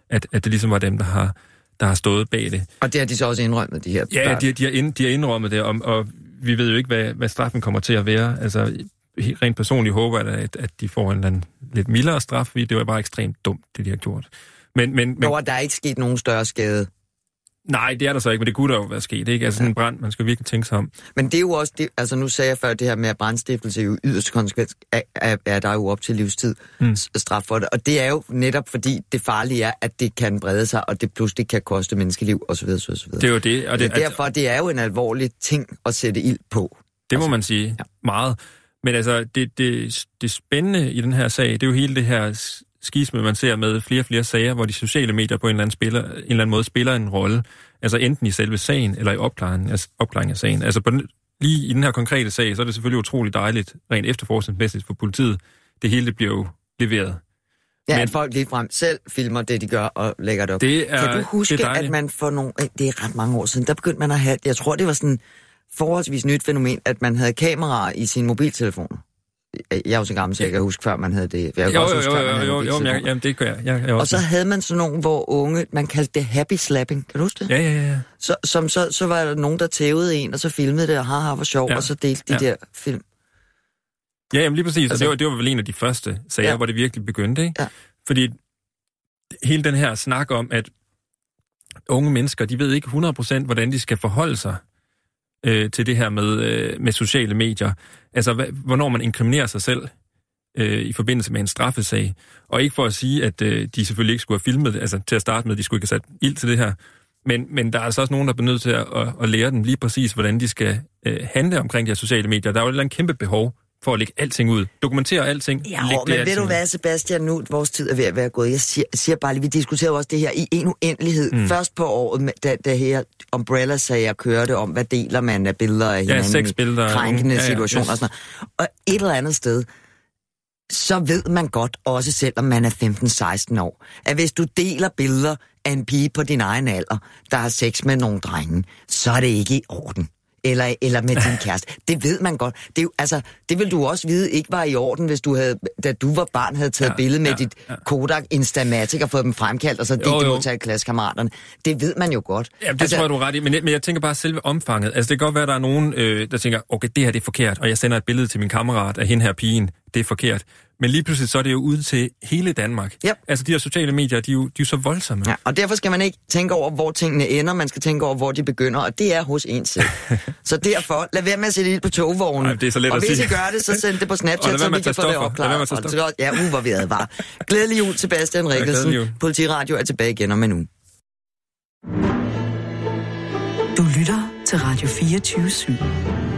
[SPEAKER 3] at, at det ligesom var dem, der har, der har stået bag det.
[SPEAKER 2] Og det har de så også indrømmet, de her
[SPEAKER 3] Ja, de, de, har ind, de har indrømmet det, og, og vi ved jo ikke, hvad, hvad straffen kommer til at være. Altså, rent personligt håber jeg, at, at de får en eller anden lidt mildere straf, fordi det var bare ekstremt dumt, det de har gjort. Men, men, men
[SPEAKER 2] og der er ikke sket nogen større skade.
[SPEAKER 3] Nej, det er der så ikke, men det kunne der jo være sket, ikke? Altså sådan en brand, man skal virkelig tænke sig om.
[SPEAKER 2] Men det er jo også, det, altså nu sagde jeg før, det her med at brandstiftelse jo i yderste konsekvens er, er, er der jo op til livstid
[SPEAKER 3] Mm.
[SPEAKER 2] straf for det. Og det er jo netop fordi det farlige er, at det kan brede sig, og det pludselig kan koste menneskeliv osv. osv.
[SPEAKER 3] Det er jo det, og det,
[SPEAKER 2] det, derfor, det er jo en alvorlig ting at sætte ild på.
[SPEAKER 3] Det må man sige ja. meget. Men altså, det, det, det spændende i den her sag, det er jo hele det her skisme, man ser med flere og flere sager, hvor de sociale medier på en eller anden, spiller, en eller anden måde spiller en rolle. Altså enten i selve sagen, eller i opklaringen, altså opklaringen af sagen. Altså på den, lige i den her konkrete sag, så er det selvfølgelig utroligt dejligt, rent efterforskningsmæssigt for politiet. Det hele det bliver jo leveret.
[SPEAKER 2] Ja,
[SPEAKER 3] Men-
[SPEAKER 2] at folk lige frem selv filmer det, de gør, og lægger det op.
[SPEAKER 3] Det er,
[SPEAKER 2] kan du huske,
[SPEAKER 3] det er
[SPEAKER 2] at man for nogle... Det er ret mange år siden, der begyndte man at have... Jeg tror, det var sådan forholdsvis nyt fænomen, at man havde kameraer i sine mobiltelefoner. Jeg er jo så gammel, så jeg kan huske, før man havde det. Jeg kan
[SPEAKER 3] Jo,
[SPEAKER 2] også
[SPEAKER 3] jo,
[SPEAKER 2] huske,
[SPEAKER 3] jo,
[SPEAKER 2] før man
[SPEAKER 3] jo, jo, jo, jeg,
[SPEAKER 2] mobiltelefoner.
[SPEAKER 3] jamen, det gør jeg. jeg, jeg
[SPEAKER 2] Og så havde man sådan nogle, hvor unge, man kaldte det happy slapping. Kan du huske det?
[SPEAKER 3] Ja, ja, ja.
[SPEAKER 2] Så, som, så, så var der nogen, der tævede en, og så filmede det, og haha, hvor sjov,
[SPEAKER 3] Ja.
[SPEAKER 2] og så delte de
[SPEAKER 3] Ja.
[SPEAKER 2] der film.
[SPEAKER 3] Ja, jamen lige præcis. Altså,
[SPEAKER 2] Altså-
[SPEAKER 3] det, var, det var vel en af de første sager. Ja. hvor det virkelig begyndte, ikke?
[SPEAKER 2] Ja.
[SPEAKER 3] Fordi hele den her snak om, at unge mennesker, de ved ikke 100% hvordan de skal forholde sig øh, til det her med, øh, med sociale medier. Altså, hvad, hvornår man inkriminerer sig selv øh, i forbindelse med en straffesag. Og ikke for at sige, at øh, de selvfølgelig ikke skulle have filmet det, altså til at starte med, de skulle ikke have sat ild til det her. Men, men der er altså også nogen, der er nødt til at, at, at lære dem lige præcis, hvordan de skal øh, handle omkring de her sociale medier. Der er jo et eller andet kæmpe behov for at lægge alting ud. Dokumentere alting.
[SPEAKER 2] Ja,
[SPEAKER 3] lægge
[SPEAKER 2] men
[SPEAKER 3] det
[SPEAKER 2] ved du hvad, Sebastian, nu vores tid er ved at være gået. Jeg siger, siger bare lige, vi diskuterer jo også det her i en uendelighed. Mm. Først på året, da, da her Umbrella-sager kørte om, hvad deler man af billeder af hinanden
[SPEAKER 3] seks
[SPEAKER 2] i
[SPEAKER 3] billeder af
[SPEAKER 2] krænkende.
[SPEAKER 3] Ja, ja,
[SPEAKER 2] situationer
[SPEAKER 3] yes.
[SPEAKER 2] og sådan noget. Og et eller andet sted, så ved man godt, også selvom man er 15-16 år, at hvis du deler billeder af en pige på din egen alder, der har sex med nogle drenge, så er det ikke i orden. Eller, eller med din kæreste. Det ved man godt. Det, er jo, altså, det vil du også vide ikke var i orden, hvis du havde, da du var barn, havde taget
[SPEAKER 3] Ja,
[SPEAKER 2] ja, billede med
[SPEAKER 3] ja,
[SPEAKER 2] ja, dit
[SPEAKER 3] ja.
[SPEAKER 2] ja. Kodak Instamatic og fået dem fremkaldt, og så det du ud til klassekammeraterne. Det ved man jo godt.
[SPEAKER 3] Jamen, det altså, tror jeg, du er ret i. Men, jeg- men jeg tænker bare selve omfanget. Altså, det kan godt være, at der er nogen, øh, der tænker, okay, det her det er forkert, og jeg sender et billede til min kammerat af hende her pigen. Det er forkert. Men lige pludselig så er det jo ude til hele Danmark.
[SPEAKER 2] Ja.
[SPEAKER 3] Altså de her sociale medier, de er jo, de er jo så voldsomme.
[SPEAKER 2] Ja, og derfor skal man ikke tænke over, hvor tingene ender, man skal tænke over, hvor de begynder, og det er hos en selv. så derfor, lad være med at sætte ild på togvognen.
[SPEAKER 3] Ej, det er så let
[SPEAKER 2] og
[SPEAKER 3] at
[SPEAKER 2] hvis
[SPEAKER 3] sige.
[SPEAKER 2] I gør det, så send det på
[SPEAKER 3] lad
[SPEAKER 2] Snapchat, så vi kan få det
[SPEAKER 3] stoffer. Lad være med
[SPEAKER 2] opklaret. det- Ja, uh, hvor vi advar. Glædelig jul, Sebastian
[SPEAKER 3] glædelig
[SPEAKER 2] Rikkelsen.
[SPEAKER 3] jul.
[SPEAKER 2] Politiradio er tilbage igen om en uge.
[SPEAKER 5] Du lytter til Radio 24 /7.